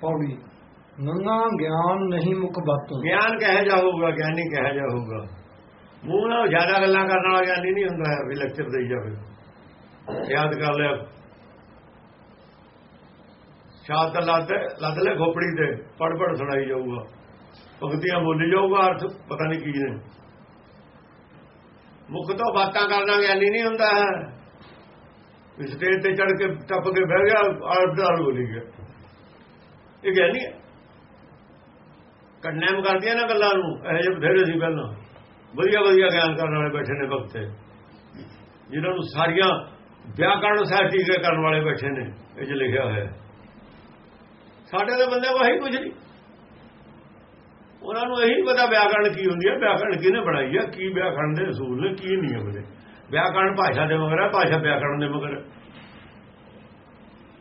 ਪੌੜੀ। ਨੰਗਾ ਗਿਆਨ ਨਹੀਂ ਮੁਖ ਬਾਤ ਗਿਆਨ ਕਹੇ ਜਾਊਗਾ ਗਿਆਨੀ ਕਹੇ ਜਾਊਗਾ ਮੂੰਹ ਨਾਲ ਜ਼ਿਆਦਾ ਗੱਲਾਂ ਕਰਨ ਵਾਲਾ ਗਿਆਨੀ ਨਹੀਂ ਹੁੰਦਾ ਹੈ ਵੀ ਲੈਕਚਰ ਦੇਈ ਜਾਵੇ। ਯਾਦ ਕਰ ਲਿਆ। ਸ਼ਾਤ ਲੱਦ ਲੱਦ ਲੈ ਖੋਪੜੀ ਤੇ ਪੜ ਪੜ ਸੁਣਾਈ ਜਾਊਗਾ। ਭਗਤੀਆਂ ਬੋਲੀ ਜਾਊਗਾ, ਅਰਥ ਪਤਾ ਨਹੀਂ ਕੀ ਨੇ। ਮੁਖ ਤੋਂ ਬਾਤਾਂ ਕਰਨਾ ਗਿਆਨੀ ਨਹੀਂ ਹੁੰਦਾ। ਹੈ ਸਟੇਜ ਤੇ ਚੜ ਕੇ ਟੱਪ ਕੇ ਬਹਿ ਗਿਆ ਆਰਡਰ ਬੋਲੀ ਗਿਆ। ਇਹ ਗਿਆਨੀ ਹੈ ਕੰਨੈਮ ਕਰਦੀਆਂ ਨਾ ਗੱਲਾਂ ਨੂੰ, ਇਹ ਜਿਹੇ ਬਥੇਰੇ ਸੀ ਪਹਿਲਾਂ। ਵਧੀਆ ਵਧੀਆ ਗਿਆਨ ਕਰਨ ਵਾਲੇ ਬੈਠੇ ਨੇ ਵਕਤੇ ਜਿਨ੍ਹਾਂ ਨੂੰ ਸਾਰੀਆਂ ਵਿਆਕਰਨ ਸਾਹਿਬ ਟੀਕੇ ਕਰਨ ਵਾਲੇ ਬੈਠੇ ਨੇ, ਇਹ ਚ ਲਿਖਿਆ ਹੋਇਆ। ਸਾਡੇ ਦੇ ਬੰਦੇ ਕੋਈ ਕੁਝ ਨਹੀਂ। ਉਹਨਾਂ ਨੂੰ ਇਹੀ ਪਤਾ ਵਿਆਕਰਨ ਕੀ ਹੁੰਦੀ ਹੈ, ਵਿਆਕਰਨ ਕਿਹਨੇ ਬਣਾਈ ਹੈ, ਕੀ ਵਿਆਕਰਨ ਦੇ ਅਸੂਲ ਨੇ, ਕੀ ਨਿਯਮ ਨੇ। ਵਿਆਕਰਨ ਭਾਸ਼ਾ ਦੇ ਮਗਰ ਹੈ, ਭਾਸ਼ਾ ਵਿਆਕਰਨ ਦੇ ਮਗਰ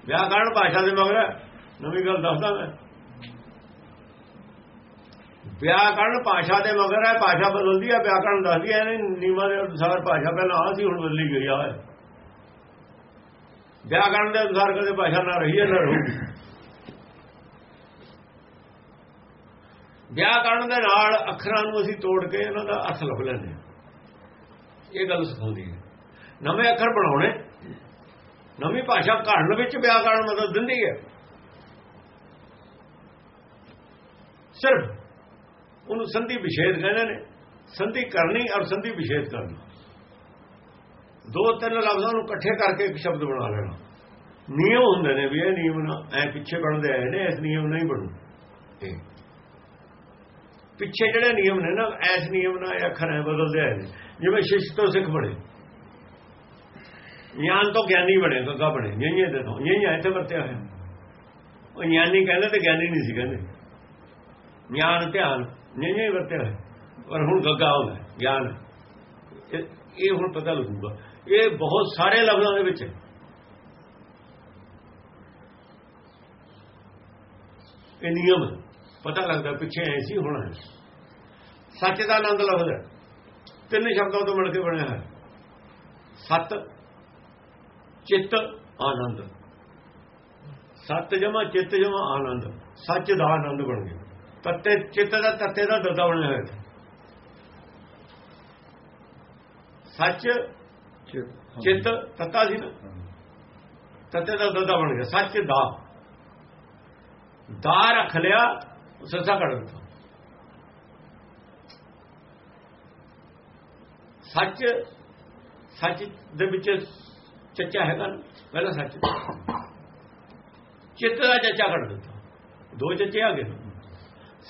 ਵਿਆਕਰਨ ਭਾਸ਼ਾ ਦੇ ਮਗਰ ਹੈ। ਨਵੀਂ ਗੱਲ ਦੱਸਦਾ ਮੈਂ। ਵਿਆਕਰਣ ਭਾਸ਼ਾ ਦੇ ਮਗਰ ਹੈ ਭਾਸ਼ਾ ਬਦਲਦੀ ਹੈ ਵਿਆਕਰਣ ਦੱਸਦੀ ਹੈ, ਇਹਨੇ ਨਿਯਮਾਂ ਦੇ ਅਨੁਸਾਰ ਭਾਸ਼ਾ ਪਹਿਲਾਂ ਆ ਸੀ, ਹੁਣ ਬਦਲੀ ਗਈ ਆ। ਵਿਆਕਰਣ ਦੇ ਅਨੁਸਾਰ ਕਦੇ ਭਾਸ਼ਾ ਨਾ ਰਹੀ ਹੈ, ਨਾ ਰਹੂਗੀ ਵਿਆਕਰਣ ਦੇ ਨਾਲ ਅੱਖਰਾਂ ਨੂੰ ਅਸੀਂ ਤੋੜ ਕੇ ਇਹਨਾਂ ਦਾ ਅਰਥ ਲੱਭ ਲੈਂਦੇ ਹਾਂ। ਇਹ ਗੱਲ ਸਿਖਾਉਂਦੀ ਹੈ। ਨਵੇਂ ਅੱਖਰ ਬਣਾਉਣੇ। ਨਵੀਂ ਭਾਸ਼ਾ ਘੜਨ ਵਿੱਚ ਵਿਆਕਰਣ ਮਦਦ ਦਿੰਦੀ ਹੈ। ਸਿਰਫ ਉਹਨੂੰ ਸੰਧੀ ਵਿਛੇਦ ਕਹਿੰਦੇ ਨੇ, ਸੰਧੀ ਕਰਨੀ ਔਰ ਸੰਧੀ ਵਿਛੇਦ ਕਰਨਾ। ਦੋ ਤਿੰਨ ਲਫ਼ਜ਼ਾਂ ਨੂੰ ਇਕੱਠੇ ਕਰਕੇ ਇੱਕ ਸ਼ਬਦ ਬਣਾ ਲੈਣਾ। ਨਿਯਮ ਹੁੰਦੇ ਨੇ ਵੀ ਇਹ ਨਿਯਮ ਨਾ, ਐ ਪਿੱਛੇ ਬਣਦੇ ਆਏ ਨੇ, ਇਸ ਨਿਯਮ ਨਹੀਂ ਬਣੂ। ਪਿੱਛੇ ਜਿਹੜੇ ਨਿਯਮ ਨੇ ਨਾ, ਐਸ ਨਿਯਮ ਨਾਲ ਇਹ ਅੱਖਰ ਐ ਬਦਲਦੇ ਆਏ ਨੇ। ਜਿਵੇਂ ਸ਼ਿਸ਼ ਤੋਂ ਸਿੱਖ ਬਣੇ। ਗਿਆਨ ਤੋਂ ਗਿਆਨੀ ਬਣੇ ਗੱਗਾ ਬਣੇ। ਨਹੀਂ ਦੇ ਤੋਂ। ਨਹੀਂ ਇੱਥੇ ਵਰਤਿਆ ਹੋਇਆ। ਉਹ ਗਿਆਨੀ ਕਹਿੰਦੇ ਤੇ ਗਿਆਨੀ ਨਹੀਂ ਸੀ ਕਹਿੰਦੇ। ਗਿਆਨ, ਧਿਆਨ, ਨਹੀਂ ਵਰਤਿਆ ਹੋਇਆ। ਪਰ ਹੁਣ ਗੱਗਾ ਹੋ ਗਿਆ, ਗਿਆਨ। ਇਹ ਹੁਣ ਪਤਾ ਲੱਗੂਗਾ। ਇਹ ਬਹੁਤ ਸਾਰੇ ਲਫ਼ਜ਼ਾਂ ਦੇ ਵਿੱਚ ਇਹ ਨਿਯਮ ਪਤਾ ਲੱਗਦਾ ਪਿੱਛੇ ਐ ਸੀ, ਹੋਣਾ ਹੈ। ਸੱਚ ਦਾ ਆਨੰਦ ਲਫ਼ਜ਼ ਹੈ। ਤਿੰਨ ਸ਼ਬਦਾਂ ਤੋਂ ਮਿਲ ਕੇ ਬਣਿਆ ਹੈ। ਸਤ, ਚਿੱਤ, ਆਨੰਦ। ਸਤ ਜਮਾ, ਚਿੱਤ ਜਮਾ, ਆਨੰਦ। ਸੱਚ ਦਾ ਆਨੰਦ ਬਣ ਗਿਆ। ਤੱਤੇ ਚਿੱਤ ਦਾ ਤੱਤੇ ਦਾ ਦਰਦਾ ਬਣਿਆ ਹੋਇਆ ਸੱਚ ਚਿੱਤ ਤੱਤਾ ਸੀ ਨਾ। ਤੱਤੇ ਦਾ ਦਰਦਾ ਬਣ ਗਿਆ ਸੱਚ ਦਾ। ਦਾ ਰੱਖ ਲਿਆ ਸੱਸਾ ਕੱਢ ਦਿੱਤਾ। ਸੱਚ ਸੱਚ ਦੇ ਵਿੱਚ ਚੱਚਾ ਹੈਗਾ ਪਹਿਲਾਂ ਸੱਚ। ਚਿੱਤ ਦਾ ਚੱਚਾ ਕੱਢ ਦਿੱਤਾ। ਦੋ ਚੱਚੇ ਆ ਗਏ।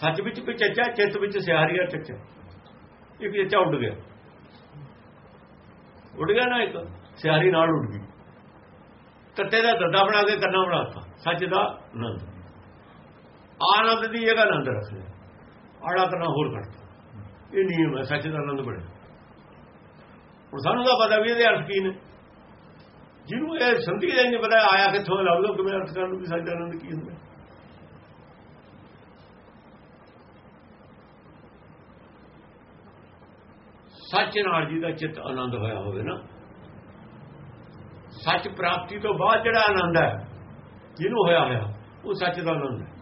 ਸੱਚ ਵਿੱਚ ਕੋਈ ਚੱਚਾ, ਚਿੱਤ ਵਿੱਚ ਸਿਹਾਰੀਆ ਚੱਚਾ। ਇੱਕ ਚੱਚਾ ਉੱਡ ਗਿਆ। ਉੱਡ ਗਿਆ ਨਾ ਇੱਕ ਸਿਆਰੀ ਨਾਲ ਉੱਡ ਗਈ। ਤੱਤੇ ਦਾ ਦੱਦਾ ਬਣਾ ਕੇ ਕੰਨਾ ਬਣਾਤਾ ਸੱਚ ਦਾ ਆਨੰਦ। ਆਨੰਦ ਦੀ ਜਗ੍ਹਾ ਆਨੰਦ ਰੱਖ ਲਿਆ। ਆੜਾ ਕਰਨਾ ਹੋਰ ਕਰਤਾ ਇਹ ਨਿਯਮ ਹੈ, ਸੱਚ ਦਾ ਆਨੰਦ ਬਣਿਆ। ਹੁਣ ਸਾਨੂੰ ਤਾਂ ਪਤਾ ਵੀ ਇਹਦੇ ਅਰਥ ਕੀ ਨੇ। ਜਿਹਨੂੰ ਇਹ ਸੰਧੀ ਦਾ ਨਹੀਂ ਪਤਾ, ਆਇਆ ਕਿੱਥੋਂ ਲੱਭਦਾ ਕਿਵੇਂ ਅਰਥ ਕਰਨ ਨੂੰ ਵੀ ਸੱਚ ਦਾ ਆਨੰਦ ਕੀ ਹੁੰਦਾ। ਸੱਚ ਨਾਲ ਜੀ ਦਾ ਚਿੱਤ ਆਨੰਦ ਹੋਇਆ ਹੋਵੇ ਨਾ। ਸੱਚ ਪ੍ਰਾਪਤੀ ਤੋਂ ਬਾਅਦ ਜਿਹੜਾ ਆਨੰਦ ਹੈ ਜਿਹਨੂੰ ਹੋਇਆ ਹੋਇਆ ਉਹ ਸੱਚ ਦਾ ਆਨੰਦ ਹੈ।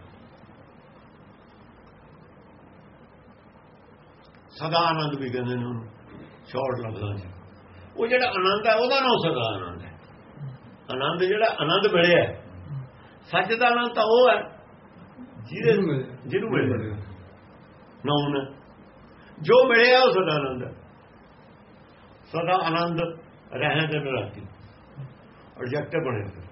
ਸਦਾ ਆਨੰਦ ਵੀ ਕਹਿੰਦੇ ਨੇ ਸ਼ਾਰਟ ਲਫ਼ਜ਼ਾਂ 'ਚ ਉਹ ਜਿਹੜਾ ਆਨੰਦ ਹੈ ਉਹਦਾ ਨਾਮ ਸਦਾ ਆਨੰਦ ਹੈ। ਆਨੰਦ ਜਿਹੜਾ ਆਨੰਦ ਮਿਲਿਆ ਸੱਚ ਦਾ ਆਨੰਦ ਤਾਂ ਉਹ ਹੈ ਜਿਹਦੇ ਜਿਹਨੂੰ ਮਿਲਿਆ। ਨਾਮ ਜੋ ਮਿਲਿਆ ਉਹ ਸਦਾ ਆਨੰਦ ਹੈ। ਸਦਾ ਆਨੰਦ ਰਹਿਣ ਦੇ ਨਿਰਾਤੀ ਆਬਜੈਕਟ ਬਣਿਆ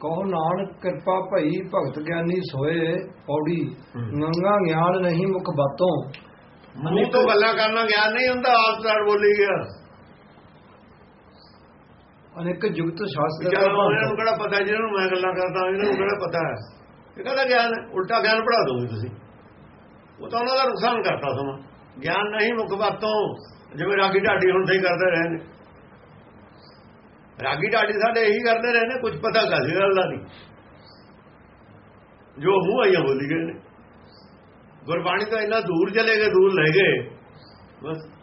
ਕਹੋ ਨਾਨਕ ਕਿਰਪਾ ਭਈ ਭਗਤ ਗਿਆਨੀ ਸੋਏ ਪੌੜੀ ਨੰਗਾ ਗਿਆਨ ਨਹੀਂ ਮੁਖ ਬਾਤੋਂ। ਮੂੰਹ ਤੋਂ ਗੱਲਾਂ ਕਰਨਾ ਗਿਆਨ ਨਹੀਂ ਹੁੰਦਾ ਆਪ ਤਾਂ ਬੋਲੀ ਗਿਆ ਅਨੇਕ ਜੁਗਤ ਸ਼ਾਸਤਰ ਚਲੋ ਇਹਨਾਂ ਨੂੰ ਕਿਹੜਾ ਪਤਾ ਜਿਹਨਾਂ ਨੂੰ ਮੈਂ ਗੱਲਾਂ ਕਰਦਾ ਇਹਨਾਂ ਨੂੰ ਕਿਹੜਾ ਪਤਾ ਹੈ। ਇਹ ਕਹਦਾ ਗਿਆਨ ਉਲਟਾ ਗਿਆਨ ਪੜਾ ਦੋਗੇ ਤੁਸੀਂ। ਉਹ ਤਾਂ ਉਹਨਾਂ ਦਾ ਨੁਕਸਾਨ ਕਰਤਾ ਸਮਾਂ। ਗਿਆਨ ਨਹੀਂ ਮੁੱਖ ਬਾਤੋਂ ਜਿਵੇਂ ਰਾਗੀ ਢਾਡੀ ਹੁਣ ਸਹੀ ਕਰਦੇ ਰਹੇ ਨੇ। ਰਾਗੀ ਢਾਡੀ ਸਾਡੇ ਇਹੀ ਕਰਦੇ ਰਹੇ ਨੇ ਕੁਝ ਪਤਾ ਕਾਹਦੀ ਗੱਲ ਦਾ ਨਹੀਂ। ਜੋ ਮੂੰਹ ਆਈਆਂ ਬੋਲੀ ਗਏ ਨੇ। ਗੁਰਬਾਣੀ ਤੋਂ ਇੰਨਾ ਦੂਰ ਚਲੇ ਗਏ ਦੂਰ ਲੈ ਗਏ ਬਸ।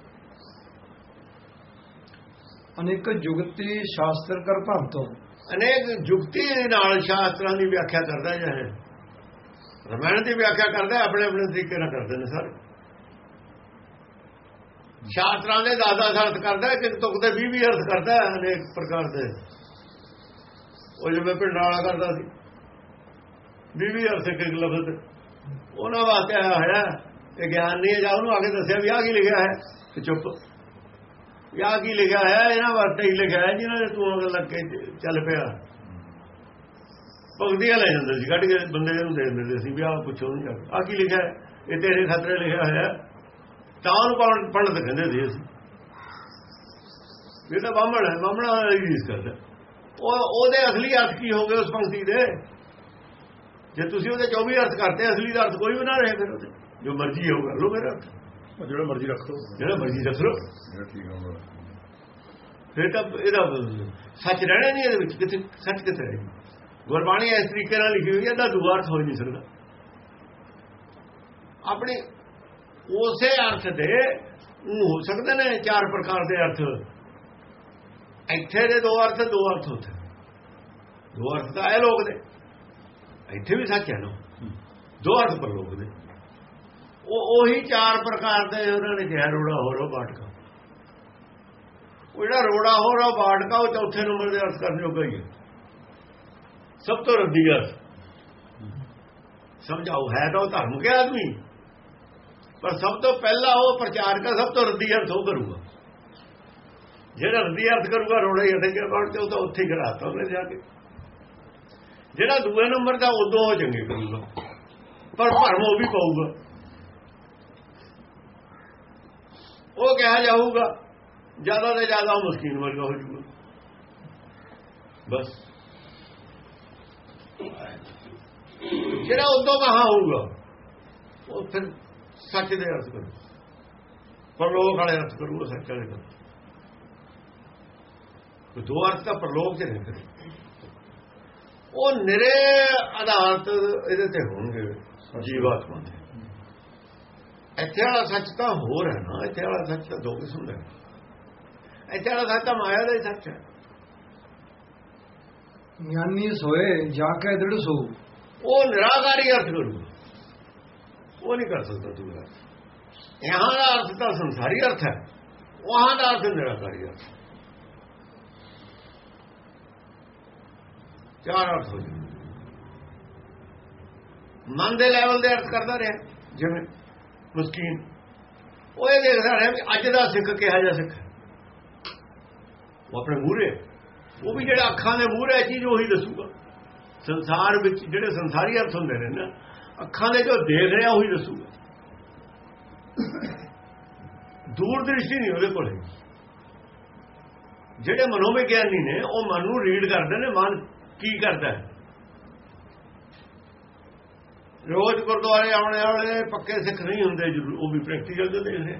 ਅਨੇਕ ਜੁਗਤੀ ਸ਼ਾਸਤਰ ਕਰ ਭੰਤੋਂ ਅਨੇਕ ਜੁਗਤੀ ਨਾਲ ਸ਼ਾਸਤਰਾਂ ਦੀ ਵਿਆਖਿਆ ਕਰਦਾ ਹੈ। ਰਮਾਇਣ ਦੀ ਵਿਆਖਿਆ ਕਰਦਾ ਆਪਣੇ ਆਪਣੇ ਤਰੀਕੇ ਨਾਲ ਕਰਦੇ ਨੇ ਸਾਰੇ। ਸ਼ਾਸਤਰਾਂ ਦੇ ਦਾਦਾ ਅਰਥ ਕਰਦਾ ਕਿ ਤੁਕ ਦੇ 20 20 ਅਰਥ ਕਰਦਾ ਅਨੇਕ ਪ੍ਰਕਾਰ ਦੇ। ਉਹ ਜਿਵੇਂ ਪਿੰਡ ਵਾਲਾ ਕਰਦਾ ਸੀ। 20 20 ਅਰਥ ਇੱਕ ਲਫ਼ਜ਼ ਉਹਨਾਂ ਵਾਸਤੇ ਆਇਆ ਹੋਇਆ। ਤੇ ਗਿਆਨ ਨਹੀਂ ਹੈ, ਜਾਂ ਉਹਨੂੰ ਆਗੇ ਦੱਸਿਆ ਵੀ ਆ ਕੀ ਲਿਖਿਆ ਹੈ? ਤੇ ਚੁੱਪ। ਵਿਆਹ ਕੀ ਲਿਖਿਆ ਹੈ? ਇਹਨਾਂ ਵਾਸਤੇ ਹੀ ਲਿਖਿਆ ਹੈ, ਜਿਨ੍ਹਾਂ ਨੇ ਤੂੰ ਅਗਰ ਲੱਗ ਕੇ ਚੱਲ ਪਿਆ। ਭਗਤੀਆਂ ਲੈ ਜਾਂਦੇ ਸੀ, ਕੱਢ ਕੇ ਬੰਦੇ ਨੂੰ ਦੇ ਦਿੰਦੇ ਸੀ ਵੀ ਆਹ ਪੁੱਛੋ ਨਹੀਂ ਆ ਕੀ ਲਿਖਿਆ ਹੈ? ਇਹ ਤੇਰੇ ਖਤਰੇ ਲਿਖਿਆ ਹੋਇਆ। ਤਾਂ ਉਹਨੂੰ ਪੰਡਤ ਕਹਿੰਦੇ ਸੀ। ਅਸੀਂ ਇਹ ਤਾਂ ਬਾਹਮਣ ਹੈ ਬਾਹਮਣਾ ਰੀਸ ਕਰਦਾ। ਉਹ ਉਹਦੇ ਅਸਲੀ ਅਰਥ ਕੀ ਹੋਗੇ ਉਸ ਪੰਕਤੀ ਦੇ? ਜੇ ਤੁਸੀਂ ਉਹਦੇ 24 ਅਰਥ ਕਰਤੇ ਅਸਲੀ ਦਾ ਅਰਥ ਕੋਈ ਵੀ ਨਾ ਰਹੇ ਫਿਰ ਉਹਦੇ। ਜੋ ਮਰਜ਼ੀ ਹੋ ਕਰ ਲੋ ਮੇਰਾ ਜਿਹੜਾ ਮਰਜ਼ੀ ਰੱਖ ਲਓ। ਜਿਹੜਾ ਮਰਜ਼ੀ ਰੱਖ ਲੋ ਜਿਹੜਾ ਠੀਕ ਹੋਊਗਾ। ਫਿਰ ਤਾਂ ਇਹਦਾ ਸੱਚ ਰਹਿਣਾ ਨਹੀਂ ਇਹਦੇ ਵਿੱਚ ਕਿਤੇ ਸੱਚ ਕਿਤੇ ਰਹੇ ਗੁਰਬਾਣੀ ਇਸ ਤਰੀਕੇ ਨਾਲ ਲਿਖੀ ਹੋਈ ਹੈ ਦਾ ਦੂਆ ਅਰਥ ਹੋ ਹੀ ਨਹੀਂ ਸਕਦਾ। ਆਪਣੇ ਉਸੇ ਅਰਥ ਦੇ ਉਹ ਹੋ ਸਕਦੇ ਨੇ ਚਾਰ ਪ੍ਰਕਾਰ ਦੇ ਅਰਥ। ਇੱਥੇ ਦੇ ਦੋ ਅਰਥ ਦੋ ਅਰਥ ਹੁੰਦੇ ਦੋ ਅਰਥ ਤਾਂ ਇਹ ਲੋਕ ਦੇ ਇੱਥੇ ਵੀ ਸੱਚ ਹੈ ਨਾ। ਦੋ ਅਰਥ ਪਰ ਲੋਕ ਦੇ ਉਹ ਉਹੀ ਚਾਰ ਪ੍ਰਕਾਰ ਦੇ ਉਹਨਾਂ ਨੇ ਕਿਹਾ, ਰੋੜਾ ਹੋਰੋ ਬਾਟਕਾ। ਉਹ ਜਿਹੜਾ ਰੋੜਾ ਹੋਰੋ ਬਾਟਕਾ, ਉਹ ਚੌਥੇ ਨੰਬਰ ਦੇ ਅਰਥ ਕਰਨ ਜੋਗਾ ਹੀ ਹੈ। ਸਭ ਤੋਂ ਰੱਦੀ ਅਰਥ ਸਮਝਾਓ, ਹੈ ਤਾਂ ਉਹ ਧਰਮ ਕੇ ਆਦਮੀ। ਪਰ ਸਭ ਤੋਂ ਪਹਿਲਾਂ ਉਹ ਪ੍ਰਚਾਰਕ ਸਭ ਤੋਂ ਰੱਦੀ ਅਰਥ ਉਹ ਕਰੂਗਾ। ਜਿਹੜਾ ਰੱਦੀ ਅਰਥ ਕਰੂਗਾ ਰੋੜਾ ਹੀ ਅਟਕੇ ਬਾਟ ਤੇ ਉਹ ਤਾਂ ਉੱਥੇ ਹੀ ਕਰਾਤਾ ਉਹਨੇ ਜਾ ਕੇ। ਜਿਹੜਾ ਦੂਏ ਨੰਬਰ ਦਾ ਉਦੋਂ ਉਹ ਚੰਗੇ ਕਰੂਗਾ। ਪਰ ਭਰਮ ਉਹ ਵੀ ਪਾਊਗਾ। ਉਹ ਕਿਹਾ ਜਾਊਗਾ, ਜ਼ਿਆਦਾ ਤੇ ਜ਼ਿਆਦਾ ਉਹ ਮਸਕੀਨ ਵਰਗਾ ਹੋ ਜਾਊਗਾ। ਬਸ। ਜਿਹੜਾ ਉਦੋਂ ਕਹਾ ਹੋਊਗਾ, ਉਹ ਫਿਰ ਸੱਚ ਦੇ ਅਰਥ ਕਰੂ। ਪਰਲੋਕ ਵਾਲੇ ਅਰਥ ਕਰੂ ਸੱਚ ਵਾਲੇ ਕਰੂ ਦੋ ਅਰਥ ਤਾਂ ਪਰਲੋਕ ਨਹੀਂ ਕਰੇ ਉਹ ਨਿਰੇ ਆਧਾਰਤ ਇਹਦੇ ਤੇ ਹੋਣਗੇ ਜੀਵਾਤਮਾ ਦੇ। ਇੱਥੇ ਵਾਲਾ ਸੱਚ ਤਾਂ ਹੋਰ ਹੈ ਨਾ ਇੱਥੇ ਵਾਲਾ ਸੱਚ ਤਾਂ ਦੋ ਕਿਸਮ ਦਾ ਹੈ। ਇੱਥੇ ਵਾਲਾ ਸੱਚ ਤਾਂ ਮਾਇਆ ਦਾ ਹੀ ਸੱਚ ਹੈ। ਗਿਆਨੀ ਸੋਏ ਜਾ ਕੇ ਦ੍ਰਿੜ ਸੋ। ਉਹ ਨਿਰਾਕਾਰੀ ਅਰਥ ਕਰੂਗਾ। ਉਹ ਨਹੀਂ ਕਰ ਸਕਦਾ ਦੂਜਾ ਯਹਾਂ ਦਾ ਅਰਥ ਤਾਂ ਸੰਸਾਰੀ ਅਰਥ ਹੈ। ਵਹਾਂ ਦਾ ਅਰਥ ਨਿਰਾਕਾਰੀ ਅਰਥ। ਚਾਰ ਅਰਥ ਹੋ ਜਾਂਦੇ ਮਨ ਦੇ ਲੈਵਲ ਦੇ ਅਰਥ ਕਰਦਾ ਰਿਹਾ। ਜਿਵੇਂ ਮਸਕੀਨ। ਉਹ ਇਹ ਦੇਖਦਾ ਰਿਹਾ ਵੀ ਅੱਜ ਦਾ ਸਿੱਖ ਕਿਹਾ ਜਾ ਸਿੱਖ ਉਹ ਆਪਣੇ ਮੂਹਰੇ। ਉਹ ਵੀ ਜਿਹੜਾ ਅੱਖਾਂ ਦੇ ਮੂਹਰੇ ਚੀਜ਼ ਉਹੀ ਦੱਸੂਗਾ। ਸੰਸਾਰ ਵਿੱਚ ਜਿਹੜੇ ਸੰਸਾਰੀ ਅਰਥ ਹੁੰਦੇ ਨੇ ਨਾ ਅੱਖਾਂ ਦੇ ਜੋ ਦੇਖ ਰਿਹਾ ਉਹੀ ਦੱਸੂਗਾ ਦੂਰ ਦ੍ਰਿਸ਼ਟੀ ਨਹੀਂ ਉਹਦੇ ਕੋਲ। ਜਿਹੜੇ ਮਨੋਵਿਗਿਆਨੀ ਨੇ, ਉਹ ਮਨ ਨੂੰ ਰੀਡ ਕਰਦੇ ਨੇ, ਮਨ ਕੀ ਕਰਦਾ ਹੈ। ਰੋਜ਼ ਗੁਰਦੁਆਰੇ ਆਉਣੇ ਵਾਲੇ ਪੱਕੇ ਸਿੱਖ ਨਹੀਂ ਹੁੰਦੇ ਜ਼ਰੂਰ, ਉਹ ਵੀ ਪ੍ਰੈਕਟੀਕਲ ਜੋ ਦੇਖ ਰਹੇ।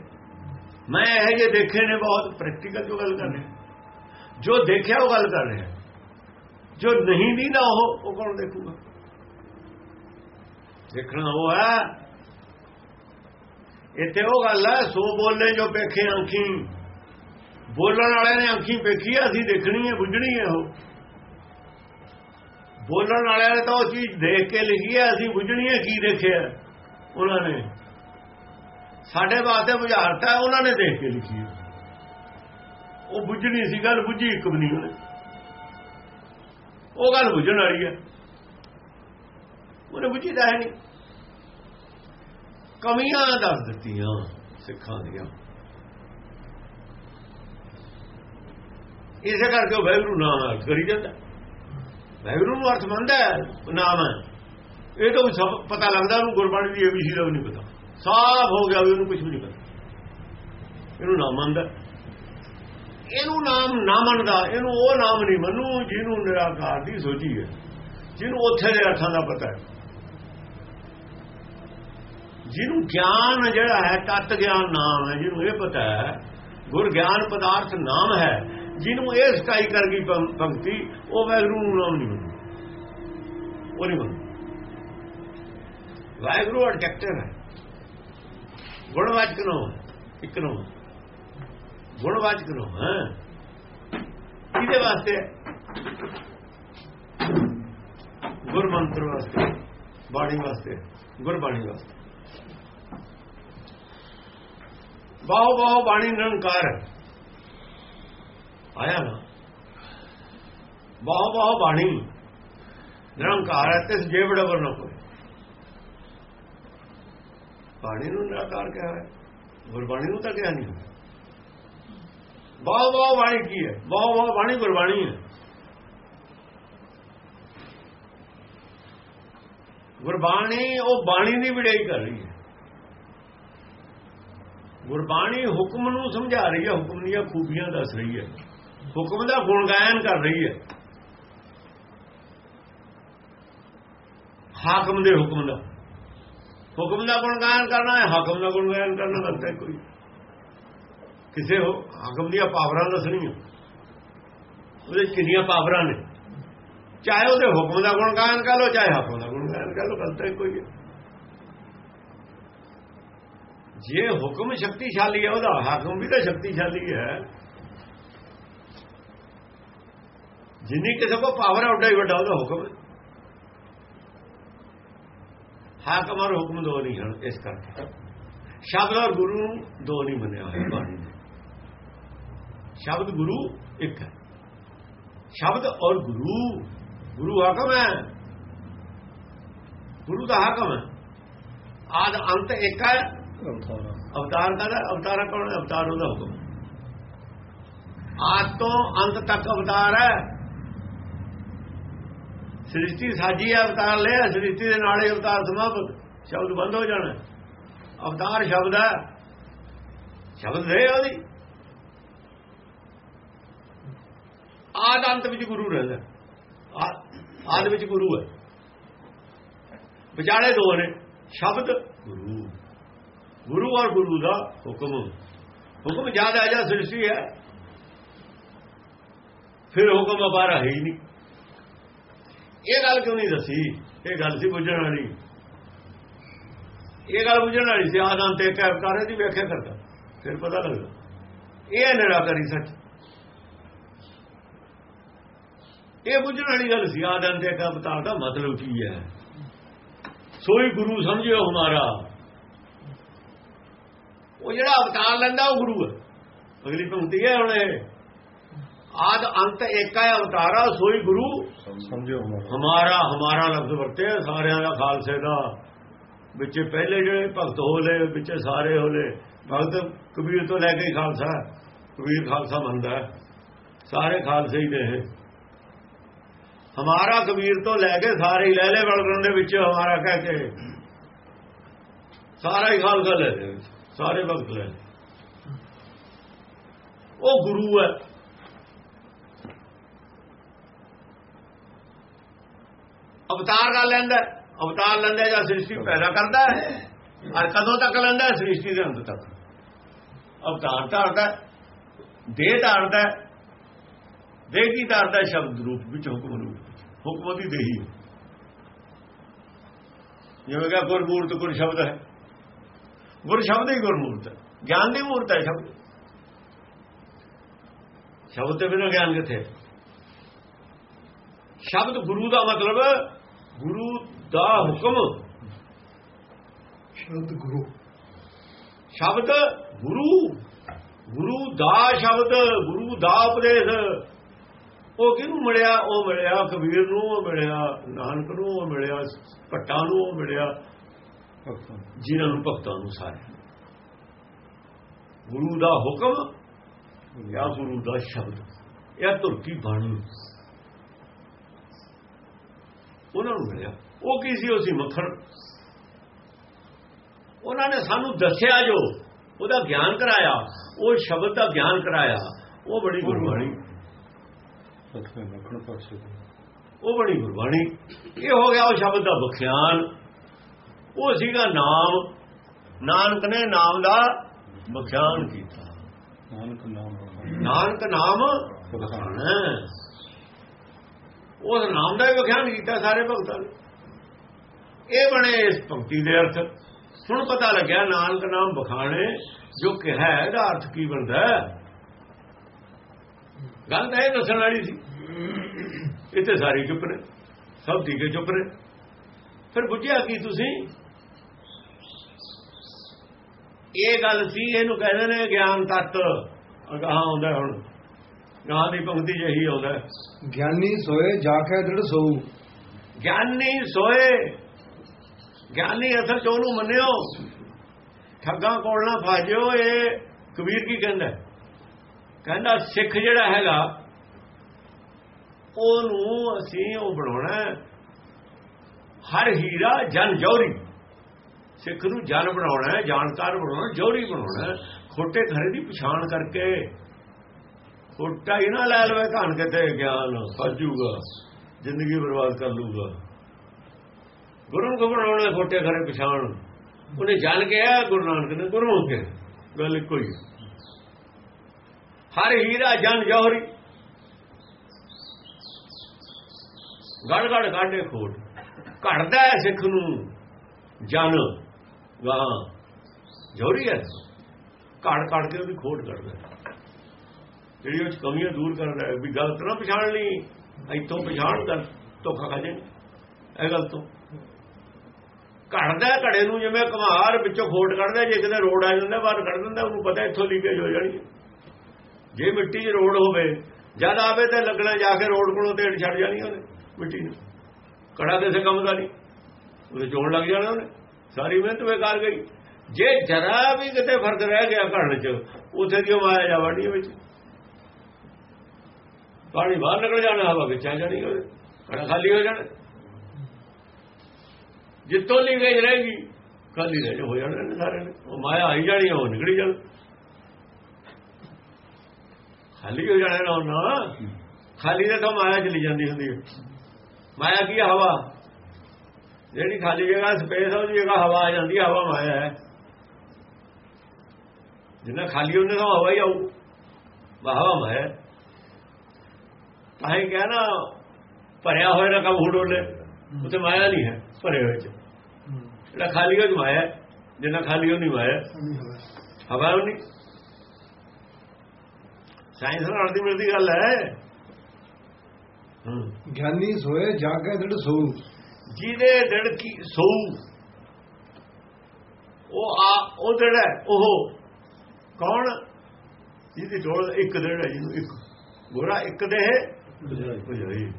ਮੈਂ ਇਹ ਜੇ ਦੇਖੇ ਨੇ ਬਹੁਤ ਪ੍ਰੈਕਟੀਕਲ ਜੋ ਗੱਲ ਕਰ ਰਿਹਾ। ਜੋ ਦੇਖਿਆ ਉਹ ਗੱਲ ਕਰ ਰਿਹਾ। ਜੋ ਨਹੀਂ ਦੀ ਉਹ ਉਹ ਕੌਣ ਦੇਖੂਗਾ? ਦੇਖਣਾ ਉਹ ਹੈ। ਇੱਥੇ ਉਹ ਗੱਲ ਹੈ, ਸੋ ਬੋਲੇ ਜੋ ਪੇਖੇ ਅੱਖੀ। ਬੋਲਣ ਵਾਲੇ ਨੇ ਅੱਖੀ ਪੇਖੀ ਅਸੀਂ ਦੇਖਣੀ ਹੈ, ਬੁੱਝਣੀ ਹੈ ਉਹ। ਬੋਲਣ ਵਾਲਿਆਂ ਨੇ ਤਾਂ ਉਹ ਚੀਜ਼ ਦੇਖ ਕੇ ਲਿਖੀ ਹੈ, ਅਸੀਂ ਬੁੱਝਣੀ ਹੈ, ਕੀ ਦੇਖਿਆ ਉਹਨਾਂ ਨੇ। ਸਾਡੇ ਵਾਸਤੇ ਬੁਝਾਰਤਾ ਉਹਨਾਂ ਨੇ ਦੇਖ ਕੇ ਲਿਖੀ ਹੈ। ਉਹ ਬੁੱਝਣੀ ਸੀ, ਗੱਲ ਬੁੱਝੀ ਇੱਕ ਵੀ ਨਹੀਂ ਉਹਨੇ। ਉਹ ਗੱਲ ਬੁੱਝਣ ਵਾਲੀ ਹੈ। ਉਹਨੇ ਬੁੱਝੀ ਤਾਂ ਹੈ ਨਹੀਂ ਕਮੀਆਂ ਦੱਸ ਦਿੱਤੀਆਂ ਸਿੱਖਾਂ ਦੀਆਂ। ਇਸੇ ਕਰਕੇ ਉਹ ਵੈਗਰੂ ਨਾਮ ਅਰਥ ਕਰੀ ਜਾਂਦਾ। ਵੈਗਰੂ ਨੂੰ ਅਰਥ ਮੰਨਦਾ ਨਾਮ ਹੈ। ਇਹ ਤਾਂ ਸਭ ਪਤਾ ਲੱਗਦਾ, ਉਹਨੂੰ ਗੁਰਬਾਣੀ ਦੀ ਏਬੀਸੀ ਦਾ ਵੀ ਨਹੀਂ ਪਤਾ। ਸਾਫ਼ ਹੋ ਗਿਆ ਵੀ ਉਹਨੂੰ ਕੁਝ ਵੀ ਨਹੀਂ ਪਤਾ। ਇਹਨੂੰ ਨਾਮ ਮੰਨਦਾ। ਇਹਨੂੰ ਨਾਮ ਨਾ ਮੰਨਦਾ, ਇਹਨੂੰ ਉਹ ਨਾਮ ਨਹੀਂ ਮੰਨੂ ਜਿਹਨੂੰ ਨਿਰਾਕਾਰ ਦੀ ਸੋਚੀ ਹੈ। ਜਿਹਨੂੰ ਉੱਥੇ ਦੇ ਅਰਥਾਂ ਦਾ ਪਤਾ ਹੈ। ਜਿਹਨੂੰ ਗਿਆਨ ਜਿਹੜਾ ਹੈ ਤਤ ਗਿਆਨ ਨਾਮ ਹੈ, ਜਿਹਨੂੰ ਇਹ ਪਤਾ ਹੈ, ਗੁਰ ਗਿਆਨ ਪਦਾਰਥ ਨਾਮ ਹੈ, ਜਿਹਨੂੰ ਇਹ ਸਟਾਈ ਕਰ ਗਈ ਭਗਤੀ, ਉਹ ਵੈਗਰੂ ਨੂੰ ਨਾਮ ਨਹੀਂ ਮੰਨੂ ਉਹ ਨਹੀਂ ਮੰਨੂ ਵੈਗਰੂ ਐਡਜੈਕਟਿਵ ਹੈ। ਗੁਣਵਾਚਕ ਨੋ ਇੱਕ ਨੋ ਗੁਣਵਾਚਕ ਨੋ ਹੈ। ਇਹਦੇ ਵਾਸਤੇ ਗੁਰ ਮੰਤਰ ਵਾਸਤੇ, ਬਾਣੀ ਵਾਸਤੇ, ਗੁਰਬਾਣੀ ਵਾਸਤੇ। ਬਾਹੋ ਬਾਹੋ ਬਾਣੀ ਨਿਰੰਕਾਰ। ਹੈ। ਆਇਆ ਨਾ? ਬਾਹੋ ਬਾਹੋ ਬਾਣੀ ਨਿਰੰਕਾਰ ਹੈ ਤੇ ਜੇ ਡਬਰ ਨਾ ਕੋਈ ਬਾਣੀ ਨੂੰ ਨਿਰਾਕਾਰ ਕਿਹਾ ਹੈ, ਗੁਰਬਾਣੀ ਨੂੰ ਤਾਂ ਕਿਹਾ ਨਹੀਂ ਬਾਹੋ ਬਾਹੋ ਬਾਣੀ ਕੀ ਹੈ? ਬਾਹੋ ਬਾਹੋ ਬਾਣੀ ਗੁਰਬਾਣੀ ਹੈ। ਗੁਰਬਾਣੀ ਉਹ ਬਾਣੀ ਦੀ ਵਿੜਾਈ ਕਰ ਰਹੀ ਹੈ। ਗੁਰਬਾਣੀ ਹੁਕਮ ਨੂੰ ਸਮਝਾ ਰਹੀ ਹੈ, ਹੁਕਮ ਦੀਆਂ ਖੂਬੀਆਂ ਦੱਸ ਰਹੀ ਹੈ। ਹੁਕਮ ਦਾ ਗੁਣਗਾਇਨ ਕਰ ਰਹੀ ਹੈ। ਹਾਕਮ ਦੇ ਹੁਕਮ ਦਾ। ਹੁਕਮ ਦਾ ਗੁਣਗਾਇਨ ਕਰਨਾ ਹੈ, ਹਾਕਮ ਦਾ ਗੁਣ ਗਾਇਨ ਕਰਨਾ ਲੱਗਦਾ ਕੋਈ। ਕਿਸੇ ਹੋ, ਹਾਕਮ ਦੀਆਂ ਪਾਵਰਾਂ ਦੱਸਣੀਆਂ। ਉਹਦੇ ਕਿੰਨੀਆਂ ਪਾਵਰਾਂ ਨੇ? ਚਾਹੇ ਉਹਦੇ ਹੁਕਮ ਦਾ ਗੁਣਗਾਇਨ ਕਰ ਲੋ ਚਾਹੇ ਹਾਕਮ ਦਾ ਗੁਣਗਾਇਨ ਕਰ ਲੋ ਗਲਤ ਕੋਈ ਹੈ ਕੋਈ ਜੇ ਹੁਕਮ ਸ਼ਕਤੀਸ਼ਾਲੀ ਹੈ, ਉਹਦਾ ਹਾਕਮ ਵੀ ਤਾਂ ਸ਼ਕਤੀਸ਼ਾਲੀ ਹੈ। ਜਿੰਨੀ ਕਿਸੇ ਕੋ ਪਾਵਰ ਹੈ ਉੱਡਾ ਹੀ ਵੱਡਾ ਉਹਦਾ ਹੁਕਮ ਹੈ। ਹਾਕਮ ਔਰ ਹੁਕਮ ਦੋ ਨਹੀਂ ਹਨ, ਇਸ ਕਰਕੇ। ਸ਼ਬਦ ਔਰ ਗੁਰੂ ਦੋ ਨਹੀਂ ਮੰਨਿਆ ਹੋਇਆ ਬਾਣੀ ਨੇ। ਸ਼ਬਦ ਗੁਰੂ ਇੱਕ ਹੈ। ਸ਼ਬਦ ਔਰ ਗੁਰੂ ਗੁਰੂ ਹਾਕਮ ਹੈ। ਗੁਰੂ ਦਾ ਹਾਕਮ ਹੈ। ਆਦ ਅੰਤ ਇੱਕ ਹੈ। ਅਵਤਾਰ। ਦਾ ਅਵਤਾਰ ਕੌਣ ਅਵਤਾਰ ਉਹਦਾ ਹੁਕਮ। ਆਦ ਤੋਂ ਅੰਤ ਤੱਕ ਅਵਤਾਰ ਹੈ। ਸ੍ਰਿਸ਼ਟੀ ਸਾਜੀ ਹੈ, ਅਵਤਾਰ ਲਿਆ ਸ੍ਰਿਸ਼ਟੀ ਦੇ ਨਾਲ ਹੀ ਅਵਤਾਰ ਸਮਾਪਤ। ਸ਼ਬਦ ਬੰਦ ਹੋ ਜਾਣਾ। ਅਵਤਾਰ ਸ਼ਬਦ ਹੈ। ਸ਼ਬਦ ਹੈ ਉਹਦੀ। ਆਦ ਅੰਤ ਵਿੱਚ ਗੁਰੂ ਰਹਿੰਦਾ। ਆ- ਆਦ ਵਿੱਚ ਗੁਰੂ ਹੈ। ਵਿਚਾਲੇ ਦੋ ਨੇ। ਸ਼ਬਦ ਗੁਰੂ। ਗੁਰੂ ਔਰ ਗੁਰੂ ਦਾ ਹੁਕਮ ਹੁਕਮ ਜ਼ਿਆਦਾ ਜਾਂ, ਸ੍ਰਿਸ਼ਟੀ ਹੈ। ਫਿਰ ਹੁਕਮ ਅਪਾਰਾ ਹੈ ਹੀ ਨਹੀਂ। ਇਹ ਗੱਲ ਕਿਉਂ ਨਹੀਂ ਦੱਸੀ? ਇਹ ਗੱਲ ਸੀ ਬੁੱਝਣ ਵਾਲੀ। ਇਹ ਗੱਲ ਬੁੱਝਣ ਵਾਲੀ ਸੀ ਆਦਾਂ ਤੇ ਕਹਿਕਾਰੇ ਦੀ ਵਿਆਖਿਆ ਕਰਦਾ। ਫਿਰ ਪਤਾ ਲੱਗਦਾ। ਇਹ ਹੈ ਨਿਰਾਕਾਰੀ ਸੱਚ। ਇਹ ਬੁੱਝਣ ਵਾਲੀ ਗੱਲ ਸੀ ਆਦਾਂ ਤੇ ਕਾ ਅਵਤਾਰ ਦਾ ਮਤਲਬ ਕੀ ਹੈ? ਸੋਈ ਗੁਰੂ ਸਮਝਿਓ ਹਮਾਰਾ। ਉਹ ਜਿਹੜਾ ਅਵਤਾਰ ਲੈਂਦਾ ਉਹ ਗੁਰੂ ਹੈ। ਅਗਲੀ ਪੰਕਤੀ ਹੈ ਹੁਣ ਇਹ ਆਦ ਅੰਤ ਇੱਕ ਹੈ ਅਵਤਾਰਾ ਸੋਈ ਗੁਰੂ। ਸਮਝਿਓ ਹਮਾਰਾ। ਹਮਾਰਾ ਲਫ਼ਜ਼ ਵਰਤਿਆ ਸਾਰਿਆਂ ਦਾ ਖਾਲਸੇ ਦਾ। ਵਿੱਚ ਪਹਿਲੇ ਜਿਹੜੇ ਭਗਤ ਹੋਲੇ ਵਿੱਚ ਸਾਰੇ ਹੋਲੇ। ਭਗਤ ਕਬੀਰ ਤੋਂ ਲੈ ਕੇ ਖਾਲਸਾ। ਕਬੀਰ ਖਾਲਸਾ ਮੰਨਦਾ। ਸਾਰੇ ਖਾਲਸੇ ਹੀ ਨੇ ਹਮਾਰਾ ਕਬੀਰ ਤੋਂ ਲੈ ਕੇ ਸਾਰੇ ਹੀ ਲੈ ਲੈ ਵਲਗਣ ਦੇ ਵਿੱਚ ਹਮਾਰਾ ਕਹਿ ਕੇ। ਸਾਰਾ ਹੀ ਖਾਲਸਾ ਲੈ ਲੈ ਸਾਰੇ ਭਗਤ ਲੈ ਉਹ ਗੁਰੂ ਹੈ। ਅਵਤਾਰ ਕਰ ਲੈਂਦਾ ਅਵਤਾਰ ਲੈਂਦਾ ਜਾਂ ਸ੍ਰਿਸ਼ਟੀ ਪੈਦਾ ਕਰਦਾ ਹੈ। ਔਰ ਕਦੋਂ ਤੱਕ ਲੈਂਦਾ ਸ੍ਰਿਸ਼ਟੀ ਦੇ ਅੰਤ ਤੱਕ। ਅਵਤਾਰ ਧਾਰਦਾ ਦੇਹ ਧਾਰਦਾ ਹੈ। ਦੇਹ ਕੀ ਧਾਰਦਾ ਸ਼ਬਦ ਰੂਪ ਵਿੱਚ, ਹੁਕਮ ਰੂਪ ਹੁਕਮ ਦੀ ਦੇਹੀ ਜਿਵੇਂ ਕਿ ਗੁਰਮੂਰਤ ਗੁਰ ਸ਼ਬਦ ਹੈ। ਗੁਰ ਸ਼ਬਦ ਹੀ ਗੁਰਮੂਰਤ ਹੈ। ਗਿਆਨ ਦੀ ਮੂਰਤ ਹੈ ਸ਼ਬਦ। ਸ਼ਬਦ ਤੇ ਬਿਨਾਂ ਗਿਆਨ ਕਿੱਥੇ? ਸ਼ਬਦ ਗੁਰੂ ਦਾ ਮਤਲਬ ਗੁਰੂ ਦਾ ਹੁਕਮ। ਸ਼ਬਦ ਗੁਰੂ। ਸ਼ਬਦ ਗੁਰੂ ਗੁਰੂ ਦਾ ਸ਼ਬਦ ਗੁਰੂ ਦਾ ਉਪਦੇਸ਼। ਉਹ ਕਿਹਨੂੰ ਮਿਲਿਆ? ਉਹ ਮਿਲਿਆ ਕਬੀਰ ਨੂੰ ਉਹ ਮਿਲਿਆ ਨਾਨਕ ਨੂੰ ਉਹ ਮਿਲਿਆ ਭੱਟਾਂ ਨੂੰ ਉਹ ਮਿਲਿਆ ਜਿਨ੍ਹਾਂ ਨੂੰ ਭਗਤਾਂ ਨੂੰ ਸਾਰੇ। ਗੁਰੂ ਦਾ ਹੁਕਮ ਜਾਂ ਗੁਰੂ ਦਾ ਸ਼ਬਦ ਇਹ ਤੁਰਕੀ ਬਾਣੀ ਉਹਨਾਂ ਨੂੰ ਮਿਲਿਆ। ਉਹ ਕੀ ਸੀ? ਉਹ ਸੀ ਮੱਖਣ। ਉਹਨਾਂ ਨੇ ਸਾਨੂੰ ਦੱਸਿਆ ਜੋ ਉਹਦਾ ਗਿਆਨ ਕਰਾਇਆ। ਉਹ ਸ਼ਬਦ ਦਾ ਗਿਆਨ ਕਰਾਇਆ। ਉਹ ਬੜੀ ਗੁਰਬਾਣੀ। ਮੱਖਣ ਪਾਸੇ। ਉਹ ਬੜੀ ਗੁਰਬਾਣੀ। ਇਹ ਹੋ ਗਿਆ ਉਹ ਸ਼ਬਦ ਦਾ ਬਖਿਆਨ ਉਹ ਸੀਗਾ ਨਾਮ ਨਾਨਕ ਨੇ ਨਾਮ ਦਾ ਬਖਿਆਨ ਕੀਤਾ। ਨਾਨਕ ਨਾਮ ਨਾਨਕ ਨਾਮ ਉਹ ਨਾਮ ਦਾ ਵਿਖਿਆਨ ਕੀਤਾ ਸਾਰੇ ਭਗਤਾਂ ਨੇ। ਇਹ ਬਣੇ ਇਸ ਪੰਕਤੀ ਦੇ ਅਰਥ। ਹੁਣ ਪਤਾ ਲੱਗਿਆ ਨਾਨਕ ਨਾਮ ਬਖਾਣੇ ਜੋ ਕਿਹਾ ਹੈ ਇਹਦਾ ਅਰਥ ਕੀ ਬਣਦਾ ਗੱਲ ਤਾਂ ਇਹ ਦੱਸਣ ਵਾਲੀ ਸੀ। ਇੱਥੇ ਸਾਰੀ ਚੁੱਪ ਨੇ ਸਭ ਠੀਕੇ ਚੁੱਪ ਰਹੇ ਫਿਰ ਬੁੱਝਿਆ ਕੀ ਤੁਸੀਂ? ਇਹ ਗੱਲ ਸੀ ਇਹਨੂੰ ਕਹਿੰਦੇ ਨੇ ਗਿਆਨ ਤੱਤ। ਅਗਾਹ ਆਉਂਦਾ ਹੁਣ। ਗਾਂ ਦੀ ਪੰਕਤੀ ਜਿਹੀ ਆਉਂਦਾ। ਗਿਆਨੀ ਸੋਏ ਜਾ ਕੇ ਦ੍ਰਿੜ ਸੋਊ। ਗਿਆਨੀ ਸੋਏ। ਗਿਆਨੀ ਅਸਲ ਚ ਉਹਨੂੰ ਮੰਨਿਓ। ਠੱਗਾਂ ਕੋਲ ਨਾ ਫਾਜਿਓ ਇਹ ਕਬੀਰ ਕੀ ਕਹਿੰਦਾ? ਕਹਿੰਦਾ ਸਿੱਖ ਜਿਹੜਾ ਹੈਗਾ ਉਹਨੂੰ ਅਸੀਂ ਉਹ ਬਣਾਉਣਾ ਹਰ ਹੀਰਾ ਜਨ ਜੌਹਰੀ। ਸਿੱਖ ਨੂੰ ਜਨ ਬਣਾਉਣਾ ਹੈ, ਜਾਣਕਾਰ ਬਣਾਉਣਾ ਜੌਹਰੀ ਬਣਾਉਣਾ ਖੋਟੇ ਖਰੇ ਦੀ ਪਛਾਣ ਕਰਕੇ ਖੋਟਾ ਹੀ ਨਾ ਲੈ ਲਵੇ ਧਨ ਕਿਤੇ, ਗਿਆਨ ਫੱਜੂਗਾ ਜ਼ਿੰਦਗੀ ਬਰਬਾਦ ਕਰ ਲੂਗਾ ਗੁਰੂ ਨੂੰ ਬਣਾਉਣਾ ਖੋਟੇ ਖਰੇ ਪਛਾਣ? ਉਹਨੇ ਜਾਣ ਕੇ ਆ ਗੁਰੂ ਨਾਨਕ ਨੇ, ਗੁਰੂ ਹੋ ਕੇ ਗੱਲ ਇੱਕੋ ਹੀ ਹਰ ਹੀਰਾ ਜਨ ਜੋਹਰੀ। ਗੜ ਗੜ ਕਾਢੇ ਖੋਟ। ਘੜਦਾ ਸਿੱਖ ਨੂੰ ਜਨ। ਗਾਂ ਜੌਹਰੀ ਹੈ। ਘੜ ਘੜ ਕੇ ਉਹਦੀ ਖੋਟ ਕੱਢਦਾ ਹੈ। ਜਿਹੜੀ ਉਹ 'ਚ ਕਮੀਆਂ ਦੂਰ ਕਰਦਾ ਹੈ, ਵੀ ਗਲਤ ਨਾ ਪਛਾਣ ਲਈ। ਇੱਥੋਂ ਪਛਾਣ ਕਰ ਧੋਖਾ ਖਾ ਜਾਏ ਇਹ ਗੱਲ ਤੋਂ। ਘੜਦਾ ਘੜੇ ਨੂੰ, ਜਿਵੇਂ ਕੁਮਾਰ ਵਿੱਚੋਂ ਖੋਟ ਕੱਢਦਾ, ਜੇ ਕਿਤੇ ਰੋਡ ਆ ਜਾਂਦਾ, ਬਾਹਰ ਕੱਢ ਦਿੰਦਾ, ਉਹਨੂੰ ਪਤਾ ਇੱਥੋਂ ਲੀਕੇਜ ਹੋ ਜਾਣੀ ਹੈ। ਜੇ ਮਿੱਟੀ 'ਚ ਰੋਡ ਹੋਵੇ, ਜਦ ਆਵੇ ਤੇ ਲੱਗਣਾ ਜਾ ਕੇ ਰੋਡ ਕੋਲੋਂ ਤੇੜ ਛੱਡ ਜਾਣੀ ਉਹਨੇ, ਮਿੱਟੀ ਨੂੰ। ਕੜਾ ਕਿਸੇ ਕੰਮ ਦਾ ਨਹੀਂ। ਉਹਦੇ ਚੋਣ ਲੱਗ ਜਾਣਾ ਉਹਨੇ। ਸਾਰੀ ਮਿਹਨਤ ਬੇਕਾਰ ਗਈ। ਜੇ ਜਰਾ ਵੀ ਕਿਤੇ ਫ਼ਰਕ ਰਹਿ ਗਿਆ ਘੜਨ 'ਚ, ਉਥੇ ਦੀ ਉਹ ਮਾਇਆ ਜਾ ਵੜਨੀ ਵਿੱਚ। ਪਾਣੀ ਬਾਹਰ ਨਿਕਲ ਜਾਣਾ, ਹਵਾ ਵਿੱਚ ਆ ਜਾਣੀ ਉਹਦੇ ਘੜਾ ਖਾਲੀ ਹੋ ਜਾਣਾ। ਜਿੱਤੋਂ ਲਈ ਗਈ ਰਹੇਗੀ ਖਾਲੀ ਰਹਿ ਹੋ ਜਾਣਾ ਇਹਨੇ ਸਾਰੇ ਨੇ। ਉਹ ਮਾਇਆ ਆਈ ਜਾਣੀ ਉਹ ਨਿਕਲੀ ਜਾਣ। ਖਾਲੀ ਹੋ ਜਾਣਾ ਨਾ ਉਹਨਾਂ ਖਾਲੀ ਦਾ ਤਾਂ ਮਾਇਆ ਚਲੀ ਜਾਂਦੀ ਹੁੰਦੀ ਹੈ ਮਾਇਆ ਕੀ ਹੈ? ਹਵਾ? ਜਿਹੜੀ ਖਾਲੀ ਜਗ੍ਹਾ ਸਪੇਸ ਉਹ ਜਗ੍ਹਾ ਹਵਾ ਆ ਜਾਂਦੀ ਹੈ ਹਵਾ ਮਾਇਆ ਹੈ। ਜਿੰਨਾ ਖਾਲੀ ਉਹਨੇ ਤਾਂ ਹਵਾ ਹੀ ਵਾ ਹਵਾ ਮਾਇਆ। ਤਾਂ ਹੀ ਕਿਹਾ ਨਾ ਭਰਿਆ ਹੋਇਆ ਨਾ ਕੰਮ ਡੋਲੇ। ਉੱਥੇ ਮਾਇਆ ਨਹੀਂ ਹੈ ਭਰੇ ਹੋਏ ਚ। ਜਿਹੜਾ ਖਾਲੀ ਹੋ ਮਾਇਆ ਜਿੰਨਾ ਖਾਲੀ ਉਹ ਨਹੀਂ ਮਾਇਆ ਹਵਾ ਉਹ ਨਹੀਂ ਸਾਇੰਸ ਨਾਲ ਦੀ ਮਿਲਦੀ ਗੱਲ ਹੈ। ਗਿਆਨੀ ਸੋਏ ਜਾ ਕੇ ਦ੍ਰਿੜ ਸੋਊ। ਜਿਹਦੇ ਦਿਨ ਕੀ ਸੋਊ ਉਹ ਆ ਉਹ ਜਿਹੜਾ ਹੈ, ਉਹ। ਕੌਣ? ਜਿਹਦੀ ਡੋਲ ਇੱਕ ਦਿਨ ਹੈ ਜਿਹਨੂੰ ਇੱਕ। ਗੋਰਾ ਇੱਕ ਦੇ ਭਜਾਈ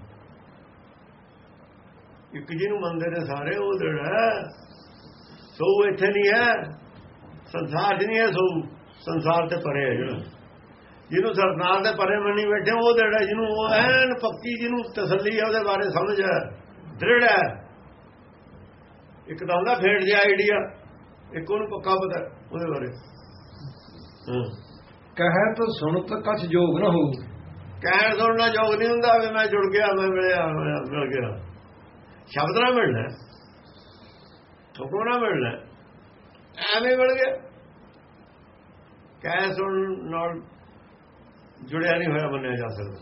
ਇੱਕ ਜਿਹਨੂੰ ਮੰਨਦੇ ਨੇ ਸਾਰੇ ਉਹ ਜਿਹੜਾ ਸੋਊ ਇੱਥੇ ਨਹੀਂ ਹੈ ਸੰਸਾਰ 'ਚ ਨਹੀਂ ਹੈ ਸੋਊ ਸੰਸਾਰ ਤੇ ਪਰੇ ਹੈ ਜਿਹੜਾ। ਜਿਹਨੂੰ ਸਰਦਾਰ ਦੇ ਪਰੇ ਮੰਨੀ ਬੈਠੇ ਉਹ ਜਿਹੜਾ ਜਿਹਨੂੰ ਉਹ ਐਨ ਪੱਕੀ ਜਿਹਨੂੰ ਤਸੱਲੀ ਹੈ ਉਹਦੇ ਬਾਰੇ ਸਮਝ ਹੈ। ਦ੍ਰਿੜ ਹੈ। ਇੱਕ ਤਾਂ ਹੁੰਦਾ ਫੇੜ ਜਿਹਾ ਆਈਡੀਆ ਇੱਕ ਉਹਨੂੰ ਪੱਕਾ ਪਤਾ ਉਹਦੇ ਬਾਰੇ। ਹਾਂ। ਕਹਿਤ ਸੁਣਤ ਕਛ ਜੋਗ ਨਾ ਹੋਊ। ਕਹਿਣ ਸੁਣਨਾ ਯੋਗ ਨਹੀਂ ਹੁੰਦਾ ਵੀ ਮੈਂ ਜੁੜ ਗਿਆ ਮੈਂ ਮਿਲਿਆ ਮੈਂ ਮਿਲ ਗਿਆ। ਸ਼ਬਦ ਨਾਲ ਮਿਲਣਾ। ਨਾਲ ਮਿਲਣਾ। ਐਵੇਂ ਮਿਲ ਗਿਆ। ਕਹਿ ਸੁਣ ਨਾਲ ਜੁੜਿਆ ਨਹੀਂ ਹੋਇਆ ਮੰਨਿਆ ਜਾ ਸਕਦਾ।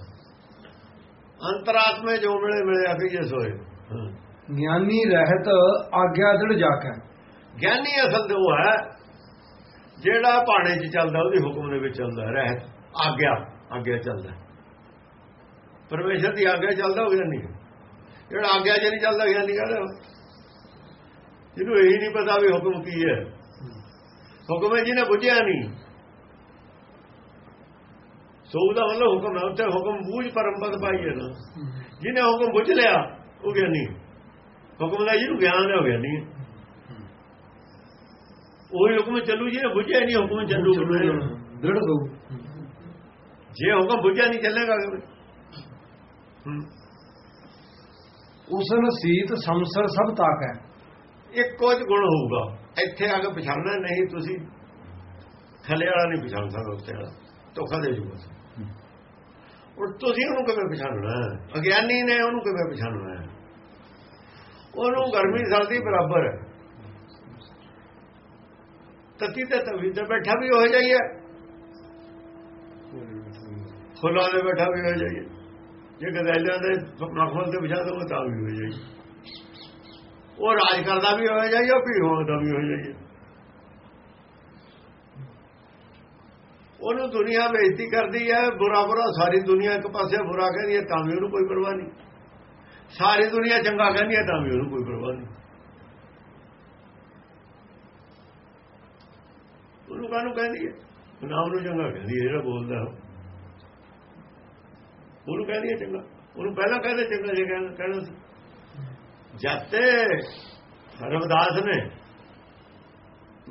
ਅੰਤਰਾਤਮੇ ਜੋ ਮਿਲੇ ਮਿਲੇ ਆ ਜੇ ਸੋਏ। ਹਾਂ। ਗਿਆਨੀ ਰਹਿਤ ਆਗਿਆ ਦ੍ਰਿੜ ਜਾ ਗਿਆਨੀ ਅਸਲ ਤੇ ਉਹ ਹੈ, ਜਿਹੜਾ ਭਾਣੇ 'ਚ ਚੱਲਦਾ, ਉਹਦੇ ਹੁਕਮ ਦੇ ਵਿੱਚ ਚੱਲਦਾ, ਰਹਿਤ, ਆਗਿਆ ਆਗਿਆ ਚੱਲਦਾ। ਪਰਮੇਸ਼ਰ ਦੀ ਆਗਿਆ ਚੱਲਦਾ ਹੋ ਗਿਆਨੀ। ਹੈ। ਜਿਹੜਾ ਆਗਿਆ 'ਚ ਨਹੀਂ ਚੱਲਦਾ, ਗਿਆਨੀ ਕਹਿੰਦਾ, ਜਿਹਨੂੰ ਇਹੀ ਨਹੀਂ ਪਤਾ ਵੀ ਹੁਕਮ ਕੀ ਹੈ। ਹੁਕਮ ਹੈ ਜਿਹਨੇ ਬੁੱਝਿਆ ਨਹੀਂ। ਸੋ ਉਹਦਾ ਮਤਲਬ ਹੁਕਮ ਹੈ, ਉੱਥੇ ਹੁਕਮ ਬੂਝ ਪਰਮਪਦ ਪਾਈ ਹੈ ਨਾ। ਜਿਹਨੇ ਹੁਕਮ ਬੁੱਝ ਲਿਆ, ਉਹ ਗਿਆਨੀ। ਹੁਕਮ ਦਾ ਜਿਹਨੂੰ ਗਿਆਨ ਹੈ ਉਹ ਗਿਆਨੀ ਹੈ। ਉਹੀ ਹੁਕਮ ਚੱਲੂ ਜਿਹਨੇ ਬੁੱਝਿਆ ਨਹੀਂ ਹੁਕਮ ਚੱਲੂ। ਦ੍ਰਿੜ ਸੋਊ ਜੇ ਹੁਕਮ ਬੁੱਝਿਆ ਨਹੀਂ ਚੱਲੇਗਾ ਹੂੰ। ਉਸਨ ਸੀਤ ਸੰਸਰ ਸਭ ਤਾਕ। ਹੈ ਇੱਕੋ ਜਿਹਾ ਗੁਣ ਹੋਊਗਾ। ਇੱਥੇ ਆ ਕੇ ਪਛਾਣਨਾ ਨਹੀਂ ਤੁਸੀਂ। ਥੱਲੇ ਵਾਲਾ ਨਹੀਂ ਪਛਾਣ ਸਕਦਾ ਉੱਤੇ ਵਾਲਾ। ਧੋਖਾ ਦੇ ਜੂਗਾ। ਔਰ ਤੁਸੀਂ ਉਹਨੂੰ ਕਿਵੇਂ ਪਛਾਣਨਾ? ਹੈ? ਅਗਿਆਨੀ ਨੇ ਉਹਨੂੰ ਕਿਵੇਂ ਪਛਾਣਨਾ? ਹੈ ਉਹਨੂੰ ਗਰਮੀ ਸਰਦੀ ਬਰਾਬਰ ਹੈ। ਤਤੀ ਤੇ ਤਵੀ ਤੇ ਬੈਠਾ ਵੀ ਹੋ ਜਾਈਏ। ਫੁੱਲਾਂ ਦੇ ਬੈਠਾ ਵੀ ਹੋ ਜਾਈਏ। ਜੇ ਗਦੈਲਿਆਂ ਦੇ ਮਖਮਲ ਤੇ ਵਿਛਾ ਦੋ ਤਾਂ ਵੀ ਹੋ ਜਾਈਏ। ਉਹ ਰਾਜ ਕਰਦਾ ਵੀ ਹੋ ਜਾਈਏ, ਉਹ ਭੀੜ ਹੋਂਦਾ ਵੀ ਹੋ ਜਾਈਏ। ਉਹਨੂੰ ਦੁਨੀਆ ਬੇਇੱਜ਼ਤੀ ਕਰਦੀ ਹੈ, ਬੁਰਾ ਬੁਰਾ ਸਾਰੀ ਦੁਨੀਆ ਇੱਕ ਪਾਸੇ ਬੁਰਾ ਕਹਿੰਦੀ ਹੈ, ਤਾਂ ਵੀ ਉਹਨੂੰ ਕੋਈ ਪਰਵਾਹ ਨਹੀਂ। ਸਾਰੀ ਦੁਨੀਆ ਚੰਗਾ ਕਹਿੰਦੀ ਹੈ, ਤਾਂ ਵੀ ਉਹਨੂੰ ਕੋਈ ਪਰਵਾਹ ਨਹੀਂ। ਉਹਨੂੰ ਕਾਹਨੂੰ ਕਹਿੰਦੀ ਹੈ? ਨਾਮ ਨੂੰ ਚੰਗਾ ਕਹਿੰਦੀ ਹੈ, ਜਿਹੜਾ ਬੋਲਦਾ ਉਹਨੂੰ ਕਹਿੰਦੀ ਹੈ ਚੰਗਾ। ਉਹਨੂੰ ਪਹਿਲਾਂ ਕਹਿੰਦੇ ਚੰਗਾ, ਜੇ ਕਹਿਣਾ ਕਹਿਣਾ ਸੀ। ਜੱਤੇ ਰਵਿਦਾਸ ਨੇ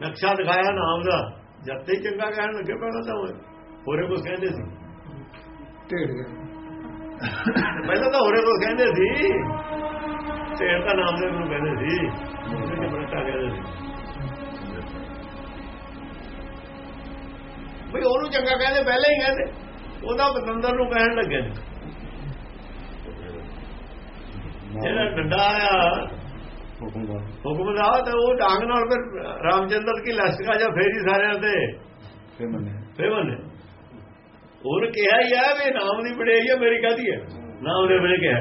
ਨਕਸ਼ਾ ਦਿਖਾਇਆ ਨਾਮ ਦਾ, ਜਦ ਹੀ ਚੰਗਾ ਕਹਿਣ ਲੱਗੇ ਪਹਿਲਾਂ ਤਾਂ ਉਹ ਹੋਰੇ ਕੁਝ ਕਹਿੰਦੇ ਸੀ। ਢੇੜ ਗਿਆ ਪਹਿਲਾਂ ਤਾਂ ਹੋਰੇ ਕੁਝ ਕਹਿੰਦੇ ਸੀ। ਤੇਰ ਦਾ ਨਾਮ ਦੇ ਨੂੰ ਕਹਿੰਦੇ ਸੀ। ਉਹਦੇ ਤੇ ਬਰਤਾ ਕਹਿੰਦੇ ਸੀ। ਵੀ ਉਹਨੂੰ ਚੰਗਾ ਕਹਿੰਦੇ ਪਹਿਲਾਂ ਹੀ ਕਹਿੰਦੇ। ਉਹਦਾ ਬਤੰਦਰ ਨੂੰ ਕਹਿਣ ਲੱਗੇ। ਜਿਹੜਾ ਡੰਡਾ ਆਇਆ ਹੁਕਮ ਦਾ ਹੁਕਮ ਦਾ ਤੇ ਉਹ ਡਾਂਗ ਨਾਲ ਫਿਰ ਰਾਮਚੰਦਰ ਕੀ ਲਸ਼ਕਾ ਜਾਂ ਫੇਰੀ ਸਾਰਿਆਂ ਤੇ? ਫੇ ਮੰਨੇ ਫੇ ਬੰਨੇ ਉਹਨੇ ਕਿਹਾ ਹੀ ਆ ਵੀ ਨਾਮ ਦੀ ਵਡਿਆਈ ਹੈ ਮੇਰੀ ਕਾਦੀ ਹੈ ਨਾਮ ਦੇ ਬਣੇ ਕਿਹਾ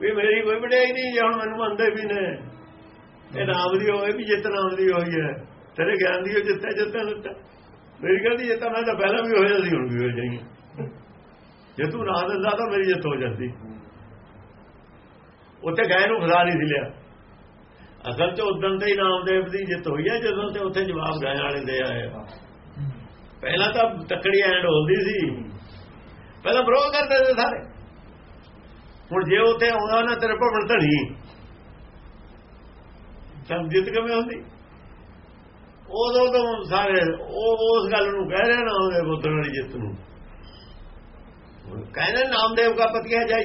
ਵੀ ਮੇਰੀ ਕੋਈ ਵਡਿਆਈ ਨਹੀਂ ਜੇ ਹੁਣ ਮੈਨੂੰ ਮੰਨਦੇ ਵੀ ਨੇ ਇਹ ਨਾਮ ਦੀ ਹੋਏ ਵੀ ਜਿੱਤ ਨਾਮ ਦੀ ਹੋਈ ਹੈ। ਤੇਰੇ ਗਿਆਨ ਦੀ ਜਿੱਤੇ ਜਿੱਤੇ ਦਿੱਤਾ ਮੇਰੀ ਕਹਿੰਦੀ ਜਿੱਤਾ ਮੈਂ ਤਾਂ ਪਹਿਲਾਂ ਵੀ ਹੋਇਆ ਸੀ ਹੁਣ ਵੀ ਹੋ ਜਾਈਏ ਜੇ ਤੂੰ ਨਾ ਦਿੰਦਾ ਤਾਂ ਮੇਰੀ ਜਿੱਤ ਹੋ ਜਾਂਦੀ। ਉੱਥੇ ਗਏ ਨੂੰ ਫਸਾ ਨਹੀਂ ਸੀ ਲਿਆ। ਅਸਲ 'ਚ ਉਦੋਂ ਤੇ ਹੀ ਨਾਮਦੇਵ ਦੀ ਜਿੱਤ ਹੋਈ ਹੈ ਜਦੋਂ ਤੇ ਉੱਥੇ ਜਵਾਬ ਗਾਇਣ ਵਾਲੇ ਦੇ ਆਏ ਆ। ਪਹਿਲਾਂ ਤਾਂ ਤੱਕੜੀ ਐਂਡ ਹੁੰਦੀ ਸੀ। ਪਹਿਲਾਂ ਵਿਰੋਧ ਕਰਦੇ ਸੀ ਸਾਰੇ। ਹੁਣ ਜੇ ਉੱਥੇ ਆਉਂਦਾ ਨਾ ਤੇਰੇ ਭਵਨ ਧਣੀ ਤਾਂ ਜਿੱਤ ਕਿਵੇਂ ਹੁੰਦੀ? ਉਦੋਂ ਤੋਂ ਸਾਰੇ ਉਹ ਉਸ ਗੱਲ ਨੂੰ ਕਹਿ ਰਹੇ ਨਾ ਉਹਦੇ ਪੁੱਤਰ ਵਾਲੀ ਜਿੱਤ ਨੂੰ। ਕਹਿੰਦੇ ਨਾਮਦੇਵ ਦਾ ਪਤੀਆ ਜਾਈ।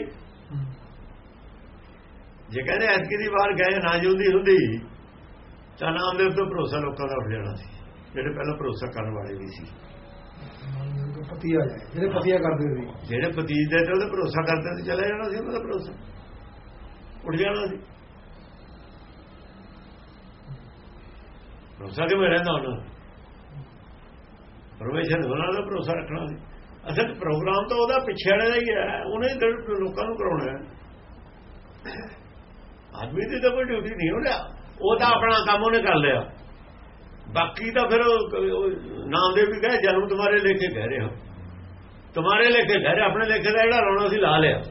ਜੇ ਕਹਿੰਦੇ ਐਤਕੀ ਦੀ ਵਾਰ ਗਏ, ਨਾ ਜੁੰਦੀ ਹੁੰਦੀ, ਤਾਂ ਨਾਮਦੇਵ ਤੋਂ ਭਰੋਸਾ ਲੋਕਾਂ ਦਾ ਉੱਠ ਜਾਣਾ ਸੀ। ਜਿਹੜੇ ਪਹਿਲਾਂ ਭਰੋਸਾ ਕਰਨ ਵਾਲੇ ਵੀ ਸੀ। ਪਤੀ ਜਿਹੜੇ ਪਤੀਆ ਕਰਦੇ ਸੀ। ਜਿਹੜੇ ਪਤੀਜ ਦੇ ਤੇ ਉਹਦੇ ਭਰੋਸਾ ਕਰਦੇ ਸੀ ਚਲੇ ਜਾਣਾ ਸੀ ਉਹਦਾ ਭਰੋਸਾ। ਉੱਠ ਜਾਣਾ ਸੀ ਭਰੋਸਾ ਕਿਵੇਂ ਰਹਿੰਦਾ ਉਹਨਾਂ ਦਾ? ਪਰਮੇਸ਼ਰ ਉਹਨਾਂ ਦਾ ਭਰੋਸਾ ਰੱਖਣਾ ਸੀ। ਅਸਲ ਪ੍ਰੋਗਰਾਮ ਤਾਂ ਉਹਦਾ ਪਿੱਛੇ ਵਾਲੇ ਦਾ ਹੀ ਹੈ, ਉਹਨੇ ਲੋਕਾਂ ਨੂੰ ਕਰਾਉਣਾ ਹੈ। ਆਦਮੀ ਦੀ ਤਾਂ ਕੋਈ ਡਿਊਟੀ ਨਹੀਂ ਹੋ ਰਿਹਾ ਉਹ ਤਾਂ ਆਪਣਾ ਕੰਮ ਉਹਨੇ ਕਰ ਲਿਆ। ਬਾਕੀ ਤਾਂ ਫਿਰ ਨਾਮ ਦੇ ਵੀ ਕਹੇ ਜਨਮ ਤੁਹਾਰੇ ਲੇਖੇ ਕਹਿ ਰਹੇ ਹਾਂ। ਤੁਹਾਰੇ ਲੇਖੇ ਕਹਿ ਰਹੇ ਆਪਣੇ ਲੇਖੇ ਦਾ ਜਿਹੜਾ ਲਾਉਣਾ ਸੀ ਲਾ ਲਿਆ।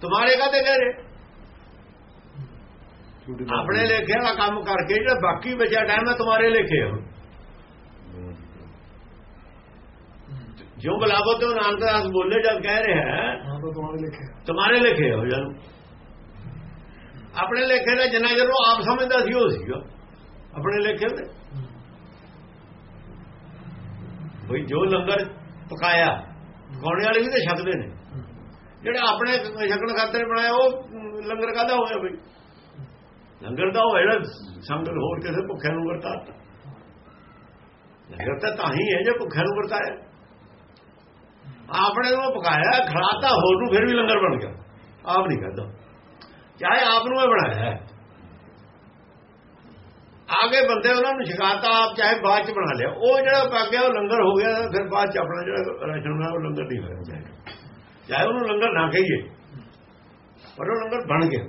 ਤੁਹਾਰੇ ਕਾਤੇ ਕਹਿ ਰਹੇ? ਦਾ- ਆਪਣੇ ਲੇਖੇ ਵਾਲਾ ਕੰਮ ਕਰਕੇ ਜਿਹੜਾ ਬਾਕੀ ਬਚਿਆ ਟਾਈਮ ਹੈ ਤੁਹਾਰੇ ਲੇਖੇ ਹੁਣ ਜੋ ਬਲਾਵੋ ਤੇ ਨਾਨਕ ਦਾਸ ਬੋਲੇ ਜਦ ਕਹਿ ਰਿਹਾ ਹੈ ਤਾਂ ਤੁਹਾਰੇ ਲੇਖੇ ਹੋ ਜਾਨ। ਆਪਣੇ ਲੇਖੇ ਦਾ ਜਿੰਨਾ ਜਦੋਂ ਆਪ ਸਮਝਦਾ ਸੀ ਉਹ ਸੀਗਾ। ਆਪਣੇ ਲੇਖੇ ਦੇ ਬਈ ਜੋ ਲੰਗਰ ਪਕਾਇਆ, ਪਕਾਉਣੇ ਵਾਲੇ ਵੀ ਤਾਂ ਛਕਦੇ ਨੇ। ਜਿਹੜਾ ਆਪਣੇ ਛਕਣ ਖਾਤਰ ਬਣਾਇਆ, ਉਹ ਲੰਗਰ ਕਾਦਾ ਹੋਇਆ ਬਈ? ਲੰਗਰ ਦਾ ਉਹ ਜਿਹੜਾ ਸੰਗਤ ਹੋਰ ਕਿਸੇ ਭੁੱਖਿਆਂ ਨੂੰ ਵਰਤਾਤਾ ਲੰਗਰ ਤਾਂ ਤਾਂ ਹੀ ਹੈ ਜੇ ਭੁੱਖਿਆਂ ਨੂੰ ਵਰਤਾਇਆ। ਆਪਣੇ ਨੂੰ ਪਕਾਇਆ ਖੜਾਤਾ ਹੋਰ ਨੂੰ ਫਿਰ ਵੀ ਲੰਗਰ ਬਣ ਗਿਆ। ਆਪ ਨਹੀਂ ਕਰਦਾ ਚਾਹੇ ਆਪ ਨੂੰ ਇਹ ਬਣਾਇਆ ਆਗੇ ਬੰਦੇ ਉਹਨਾਂ ਨੂੰ ਸ਼ਿਕਾਇਤਾਂ ਆਪ ਚਾਹੇ ਬਾਅਦ ਚ ਬਣਾ ਲਿਆ। ਉਹ ਜਿਹੜਾ ਪੱਕ ਗਿਆ ਉਹ ਲੰਗਰ ਹੋ ਗਿਆ ਫਿਰ ਬਾਅਦ ਚ ਆਪਣਾ ਜਿਹੜਾ ਰਾਸ਼ਨ ਬਣਾਇਆ ਉਹ ਲੰਗਰ ਨਹੀਂ ਹੋਇਆ। ਚਾਹੇ ਚਾਹੇ ਉਹਨੂੰ ਲੰਗਰ ਨਾ ਕਹੀਏ ਪਰ ਉਹ ਲੰਗਰ ਬਣ ਗਿਆ।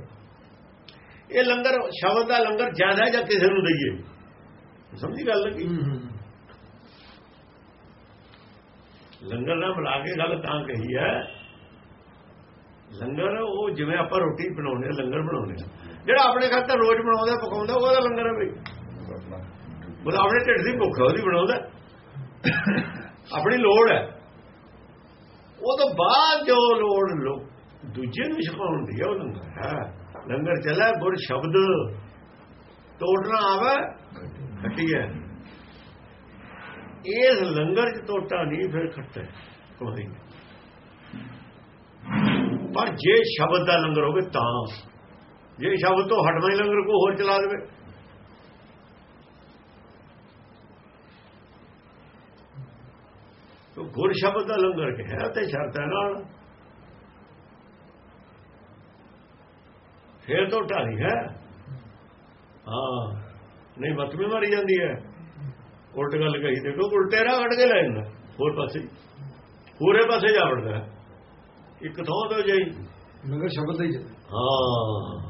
ਇਹ ਲੰਗਰ ਸ਼ਬਦ ਦਾ ਲੰਗਰ ਜ਼ਿਆਦਾ ਜਾਂ ਕਿਸੇ ਨੂੰ ਦਈਏ? ਸਮਝੀ ਗੱਲ ਲੱਗੀ? ਲੰਗਰ ਨਾਲ ਮਿਲਾ ਕੇ ਗੱਲ ਤਾਂ ਕਹੀ ਹੈ। ਲੰਗਰ ਉਹ ਜਿਵੇਂ ਆਪਾਂ ਰੋਟੀ ਬਣਾਉਂਦੇ ਲੰਗਰ ਬਣਾਉਂਦੇ। ਜਿਹੜਾ ਆਪਣੇ ਖਾਤਰ ਰੋਜ਼ ਬਣਾਉਂਦਾ, ਪਕਾਉਂਦਾ ਉਹਦਾ ਲੰਗਰ ਹੈ ਬਈ। ਉਹ ਆਪਣੇ ਢਿੱਡ ਦੀ ਭੁੱਖ ਹੈ, ਉਹਦੀ ਬਣਾਉਂਦਾ। ਆਪਣੀ ਲੋੜ ਹੈ। ਉਹ ਤੋਂ ਬਾਅਦ ਜੋ ਲੋੜ ਲੋ, ਦੂਜੇ ਨੂੰ ਛਕਾਉਣ ਦੀ ਹੈ ਉਹ ਲੰਗਰ ਹੈ। ਲੰਗਰ ਚੱਲਾ ਗੁਰ ਸ਼ਬਦ ਤੋੜਨਾ ਆਵੇ, ਖੱਟੀ ਹੈ। ਇਸ ਲੰਗਰ ਚ ਟੋਟਾ ਨਹੀਂ ਫਿਰ ਖੱਟਾ ਕੋਈ ਪਰ ਜੇ ਸ਼ਬਦ ਦਾ ਲੰਗਰ ਹੋਵੇ ਤਾਂ ਜੇ ਸ਼ਬਦ ਤੋਂ ਹਟਵਾਂ ਹੀ ਲੰਗਰ ਕੋ ਹੋਰ ਚਲਾ ਦੇਵੇ। ਤੋ ਗੁਰ ਸ਼ਬਦ ਦਾ ਲੰਗਰ ਕਿਹਾ ਤੇ ਸ਼ਰਤ ਹੈ ਨਾਲ। ਫੇਰ ਤੋਂ ਢਾਲੀ ਹੈ। ਹਾਂ ਨਹੀਂ ਮਤ ਵੀ ਮਾਰੀ ਜਾਂਦੀ ਹੈ। ਉਲਟ ਗੱਲ ਕਹੀ ਦੇਖੋ ਉਲਟੇ ਰਾਹ ਕੱਢ ਕੇ ਲੈ ਜਾਂਦਾ। ਹੋਰ ਪਾਸੇ। ਪੂਰੇ ਪਾਸੇ ਜਾ ਵੜਦਾ। ਹੈ। ਇੱਕ ਥਾਂ ਤੋਂ ਜਾਈ ਲੰਗਰ ਸ਼ਬਦ ਦਾ ਹੀ ਚੱਲਦਾ। ਹਾਂ।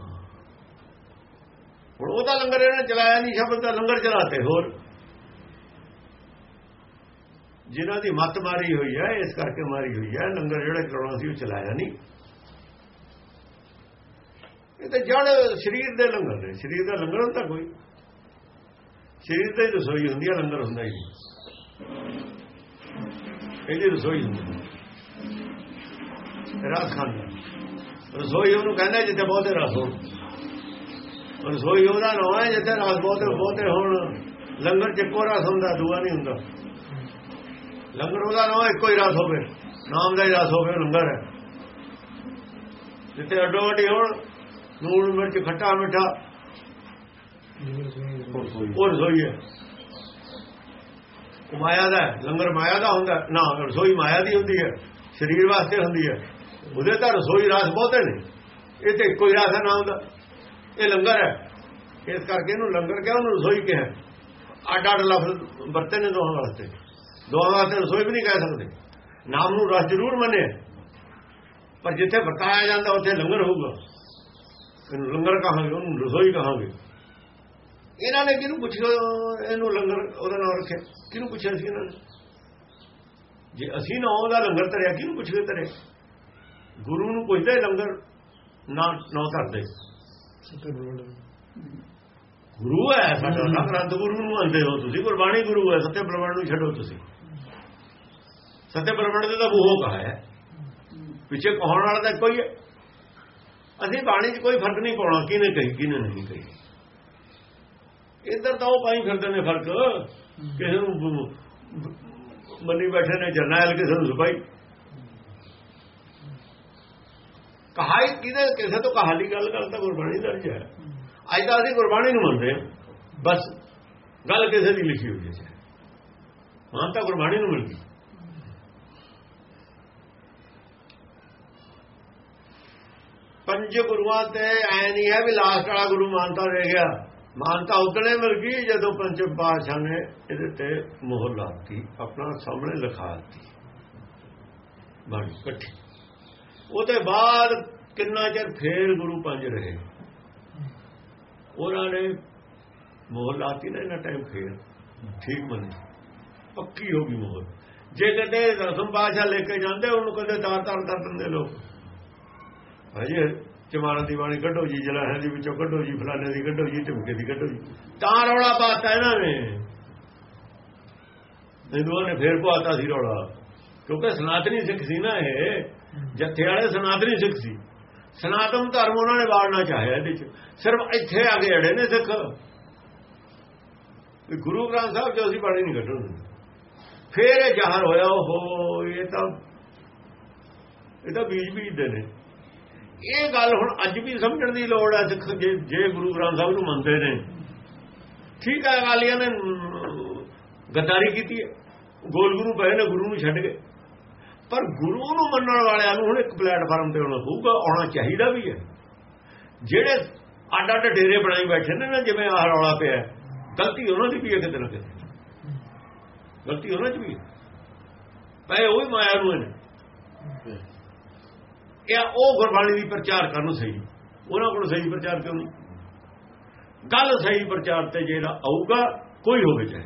ਹੁਣ ਉਹਦਾ ਲੰਗਰ ਇਹਨਾਂ ਚਲਾਇਆ ਨਹੀਂ, ਸ਼ਬਦ ਦਾ ਲੰਗਰ ਚਲਾਤੇ, ਹੋਰ। ਜਿਨ੍ਹਾਂ ਦੀ ਮੱਤ ਮਾਰੀ ਹੋਈ ਹੈ, ਇਸ ਕਰਕੇ ਮਾਰੀ ਹੋਈ ਹੈ, ਲੰਗਰ ਜਿਹੜਾ ਚਲਾਉਣਾ ਸੀ ਉਹ ਚਲਾਇਆ ਨਹੀਂ। ਇਹ ਤਾਂ ਜੜ ਸਰੀਰ ਦੇ ਲੰਗਰ ਨੇ, ਸਰੀਰ ਦਾ ਲੰਗਰ ਹੁੰਦਾ ਕੋਈ। ਸਰੀਰ ਤੇ ਰਸੋਈ ਹੁੰਦੀ ਹੈ, ਲੰਗਰ ਹੁੰਦਾ ਹੀ ਇਹਦੀ ਰਸੋਈ ਹੁੰਦੀ ਰਸ ਖਾਂਦਾ। ਰਸੋਈ ਉਹਨੂੰ ਕਹਿੰਦਾ ਜਿੱਥੇ ਬਹੁਤੇ ਰਸ ਹੋਣ ਰਸੋਈ ਉਹਦਾ ਨਾਂ ਹੈ, ਜਿੱਥੇ ਰਸ ਬਹੁਤੇ ਬਹੁਤੇ ਹੋਣ। ਲੰਗਰ ਚ ਇੱਕੋ ਰਸ ਹੁੰਦਾ, ਦੂਆ ਨਹੀਂ ਹੁੰਦਾ। ਲੰਗਰ ਉਹਦਾ ਨਾਂ ਇੱਕੋ ਹੀ ਰਸ ਹੋਵੇ। ਨਾਮ ਦਾ ਹੀ ਰਸ ਹੋਵੇ, ਲੰਗਰ ਹੈ। ਜਿੱਥੇ ਅੱਡੋ ਅੱਡੀ ਹੋਣ ਨੂਣ ਮਿਰਚ, ਖੱਟਾ ਮਿੱਠਾ, ਉਹ ਰਸੋਈ ਹੈ। ਉਹ ਮਾਇਆ ਦਾ ਲੰਗਰ ਮਾਇਆ ਦਾ ਹੁੰਦਾ। ਨਾ, ਰਸੋਈ ਮਾਇਆ ਦੀ ਹੁੰਦੀ ਹੈ, ਸਰੀਰ ਵਾਸਤੇ ਹੁੰਦੀ ਹੈ। ਉਹਦੇ ਤਾਂ ਰਸੋਈ ਰਾਸ ਬਹੁਤੇ ਨੇ। ਇਹ ਤੇ ਇੱਕੋ ਹੀ ਰਾਸ ਹੈ ਨਾ ਹੁੰਦਾ ਇਹ ਲੰਗਰ ਹੈ। ਇਸ ਕਰਕੇ ਇਹਨੂੰ ਲੰਗਰ ਕਿਹਾ, ਉਹਨੂੰ ਰਸੋਈ ਕਿਹਾ। ਅੱਡ ਅੱਡ ਲਫ਼ਜ਼ ਵਰਤੇ ਨੇ ਦੋਹਾਂ ਵਾਸਤੇ। ਦੋਹਾਂ ਵਾਸਤੇ ਰਸੋਈ ਵੀ ਨਹੀਂ ਕਹਿ ਸਕਦੇ। ਨਾਮ ਨੂੰ ਰਸ ਜ਼ਰੂਰ ਮੰਨੇ। ਪਰ ਜਿੱਥੇ ਵਰਤਾਇਆ ਜਾਂਦਾ, ਉੱਥੇ ਲੰਗਰ ਹੋਊਗਾ। ਇਹਨੂੰ ਲੰਗਰ ਕਹਾਂਗੇ, ਉਹਨੂੰ ਰਸੋਈ ਕਹਾਂਗੇ। ਇਹਨਾਂ ਨੇ ਕਿਹਨੂੰ ਪੁੱਛਿਆ? ਇਹਨੂੰ ਲੰਗਰ ਉਹਦਾ ਨਾਮ ਰੱਖਿਆ। ਕਿਹਨੂੰ ਪੁੱਛਿਆ ਸੀ ਇਹਨਾਂ ਨੇ? ਜੇ ਅਸੀਂ ਨਾ ਉਹਦਾ ਲੰਗਰ ਧਰਿਆ, ਕਿਹਨੂੰ ਪੁੱਛ ਕੇ ਧਰੇ ਗੁਰੂ ਨੂੰ ਪੁੱਛਦੇ ਲੰਗਰ ਨਾ ਨਾ ਧਰਦੇ। ਗੁਰੂ ਹੈ ਸਾਡਾ ਨਾ ਗ੍ਰੰਥ ਗੁਰੂ ਨੂੰ ਮੰਨਦੇ ਹੋ ਤੁਸੀਂ ਗੁਰਬਾਣੀ ਗੁਰੂ ਹੈ ਸੱਤੇ ਬ੍ਰਹਮਣ ਨੂੰ ਛੱਡੋ ਤੁਸੀਂ। ਸੱਤੇ ਬ੍ਰਹਮਣ ਦੇ ਤਾਂ ਉਹ ਕਹਾ ਹੈ। ਪਿੱਛੇ ਕਹਾਉਣ ਵਾਲਾ ਤਾਂ ਕੋਈ ਹੈ ਅਸੀਂ ਬਾਣੀ 'ਚ ਕੋਈ ਫ਼ਰਕ ਨਹੀਂ ਪਾਉਣਾ ਕਿਹਨੇ ਕਹੀ ਕਿਹਨੇ ਨਹੀਂ ਕਹੀ। ਇੱਧਰ ਤਾਂ ਉਹ ਪਾਈ ਫਿਰਦੇ ਨੇ ਫ਼ਰਕ। ਕਿਸੇ ਨੂੰ ਮੰਨੀ ਬੈਠੇ ਨੇ ਜਰਨੈਲ ਕਿਸੇ ਨੂੰ ਸਿਪਾਹੀ। ਕਹਾਈ ਕਿਹਦੇ ਕਿਸੇ ਤੋਂ ਕਹਾਲੀ ਗੱਲ ਕਰਦਾ ਗੁਰਬਾਣੀ ਦਰਜ ਹੈ ਅੱਜ ਤਾਂ ਅਸੀਂ ਗੁਰਬਾਣੀ ਨੂੰ ਮੰਨਦੇ ਹਾਂ। ਬਸ ਗੱਲ ਕਿਸੇ ਦੀ ਲਿਖੀ ਹੋਈ ਹੈ। ਮਾਨ ਤਾਂ ਗੁਰਬਾਣੀ ਨੂੰ ਮਿਲਦੀ। ਪੰਜ ਗੁਰੂਆਂ ਤੇ ਐ ਨਹੀਂ ਹੈ ਵੀ ਲਾਸਟ ਵਾਲਾ ਗੁਰੂ ਮਾਨਤਾ ਰਹਿ ਗਿਆ। ਮਾਨਤਾ ਉਦਣੇ ਮਿਲ ਗਈ, ਜਦੋਂ ਪੰਜ ਪਾਤਸ਼ਾਹ ਨੇ ਇਹਦੇ ਤੇ ਮੋਹਰ ਲਾਤੀ, ਆਪਣਾ ਸਾਹਮਣੇ ਲਿਖਾਤੀ ਬਣ ਇਕੱਠੀ। ਉਹਦੇ ਬਾਅਦ ਕਿੰਨਾ ਚਿਰ ਫੇਰ ਗੁਰੂ ਪੰਜ ਰਹੇ? ਉਹਨਾਂ ਨੇ ਮੋਹਰ ਲਾਤੀ ਨਾ ਇਹਨਾਂ ਟਾਈਮ ਫੇਰ। ਠੀਕ ਮੰਨੀ ਪੱਕੀ ਹੋ ਗਈ ਮੋਹਰ। ਜੇ ਕਦੇ ਰਸਮ ਬਾਦਸ਼ਾਹ ਲੈ ਕੇ ਜਾਂਦੇ, ਉਹਨੂੰ ਕਦੇ ਤਾਰ ਤਾਰ ਕਰ ਦਿੰਦੇ ਲੋਕ। ਭਾਜੀ ਚਮਾਰਾਂ ਦੀ ਬਾਣੀ ਕੱਢੋ ਜੀ ਜਲਾਹਾਂ ਦੀ ਵਿੱਚੋਂ ਕੱਢੋ ਜੀ, ਫਲਾਣੇ ਦੀ ਕੱਢੋ ਜੀ, ਢੁਮਕੇ ਦੀ ਕੱਢੋ ਜੀ। ਤਾਂ ਰੌਲਾ ਪਾਤਾ ਇਹਨਾਂ ਨੇ। ਹਿੰਦੂਆਂ ਨੇ ਫੇਰ ਪਾਤਾ ਸੀ ਰੌਲਾ। ਕਿਉਂਕਿ ਸਨਾਤਨੀ ਸਿੱਖ ਸੀ ਨਾ ਇਹ। ਜੱਥੇ ਵਾਲੇ ਸਨਾਤਨੀ ਸਿੱਖ ਸੀ। ਸਨਾਤਨ ਧਰਮ ਉਹਨਾਂ ਨੇ ਵਾੜਨਾ ਚਾਹਿਆ ਇਹਦੇ ਚ। ਸਿਰਫ ਇੱਥੇ ਆ ਕੇ ਅੜੇ ਨੇ ਸਿੱਖ। ਵੀ ਗੁਰੂ ਗ੍ਰੰਥ ਸਾਹਿਬ ਜੋ ਅਸੀਂ ਬਾਣੀ ਨਹੀਂ ਕੱਢਣ ਫੇਰ ਇਹ ਜ਼ਾਹਰ ਹੋਇਆ ਉਹ ਇਹ ਤਾਂ ਇਹ ਤਾਂ ਬੀਜ ਬੀਜਦੇ ਨੇ। ਇਹ ਗੱਲ ਹੁਣ ਅੱਜ ਵੀ ਸਮਝਣ ਦੀ ਲੋੜ ਹੈ ਸਿੱਖ, ਜੇ ਜੇ ਗੁਰੂ ਗ੍ਰੰਥ ਸਾਹਿਬ ਨੂੰ ਮੰਨਦੇ ਨੇ। ਠੀਕ ਹੈ ਵਾਲੀਆਂ ਨੇ ਗੱਦਾਰੀ ਕੀਤੀ ਹੈ। ਗੋਲ ਗੁਰੂ ਪਏ ਨੇ, ਗੁਰੂ ਨੂੰ ਛੱਡ ਗਏ। ਪਰ ਗੁਰੂ ਨੂੰ ਮੰਨਣ ਵਾਲਿਆਂ ਨੂੰ ਹੁਣ ਇੱਕ ਪਲੇਟਫਾਰਮ ਤੇ ਆਉਣਾ ਪਊਗਾ ਆਉਣਾ ਚਾਹੀਦਾ ਵੀ ਹੈ। ਜਿਹੜੇ ਅੱਡ ਅੱਡ ਡੇਰੇ ਬਣਾਈ ਬੈਠੇ ਨੇ ਨਾ, ਜਿਵੇਂ ਆਹ ਰੌਲਾ ਪਿਆ ਗਲਤੀ ਉਹਨਾਂ ਦੀ ਵੀ ਹੈ ਕਿਤੇ ਨਾ ਕਿਤੇ। ਗਲਤੀ ਉਹਨਾਂ ਦੀ ਵੀ ਹੈ। ਪਏ ਉਹ ਹੀ ਮਾਇਆ ਨੂੰ ਨੇ ਇਹ ਉਹ ਗੁਰਬਾਣੀ ਦੀ ਪ੍ਰਚਾਰ ਕਰਨ ਸਹੀ। ਉਹਨਾਂ ਕੋਲ ਸਹੀ ਪ੍ਰਚਾਰ ਕਿਉਂ ਨਹੀਂ? ਗੱਲ ਸਹੀ ਪ੍ਰਚਾਰ ਤੇ ਜਿਹੜਾ ਆਊਗਾ, ਕੋਈ ਹੋਵੇ ਚਾਹੇ।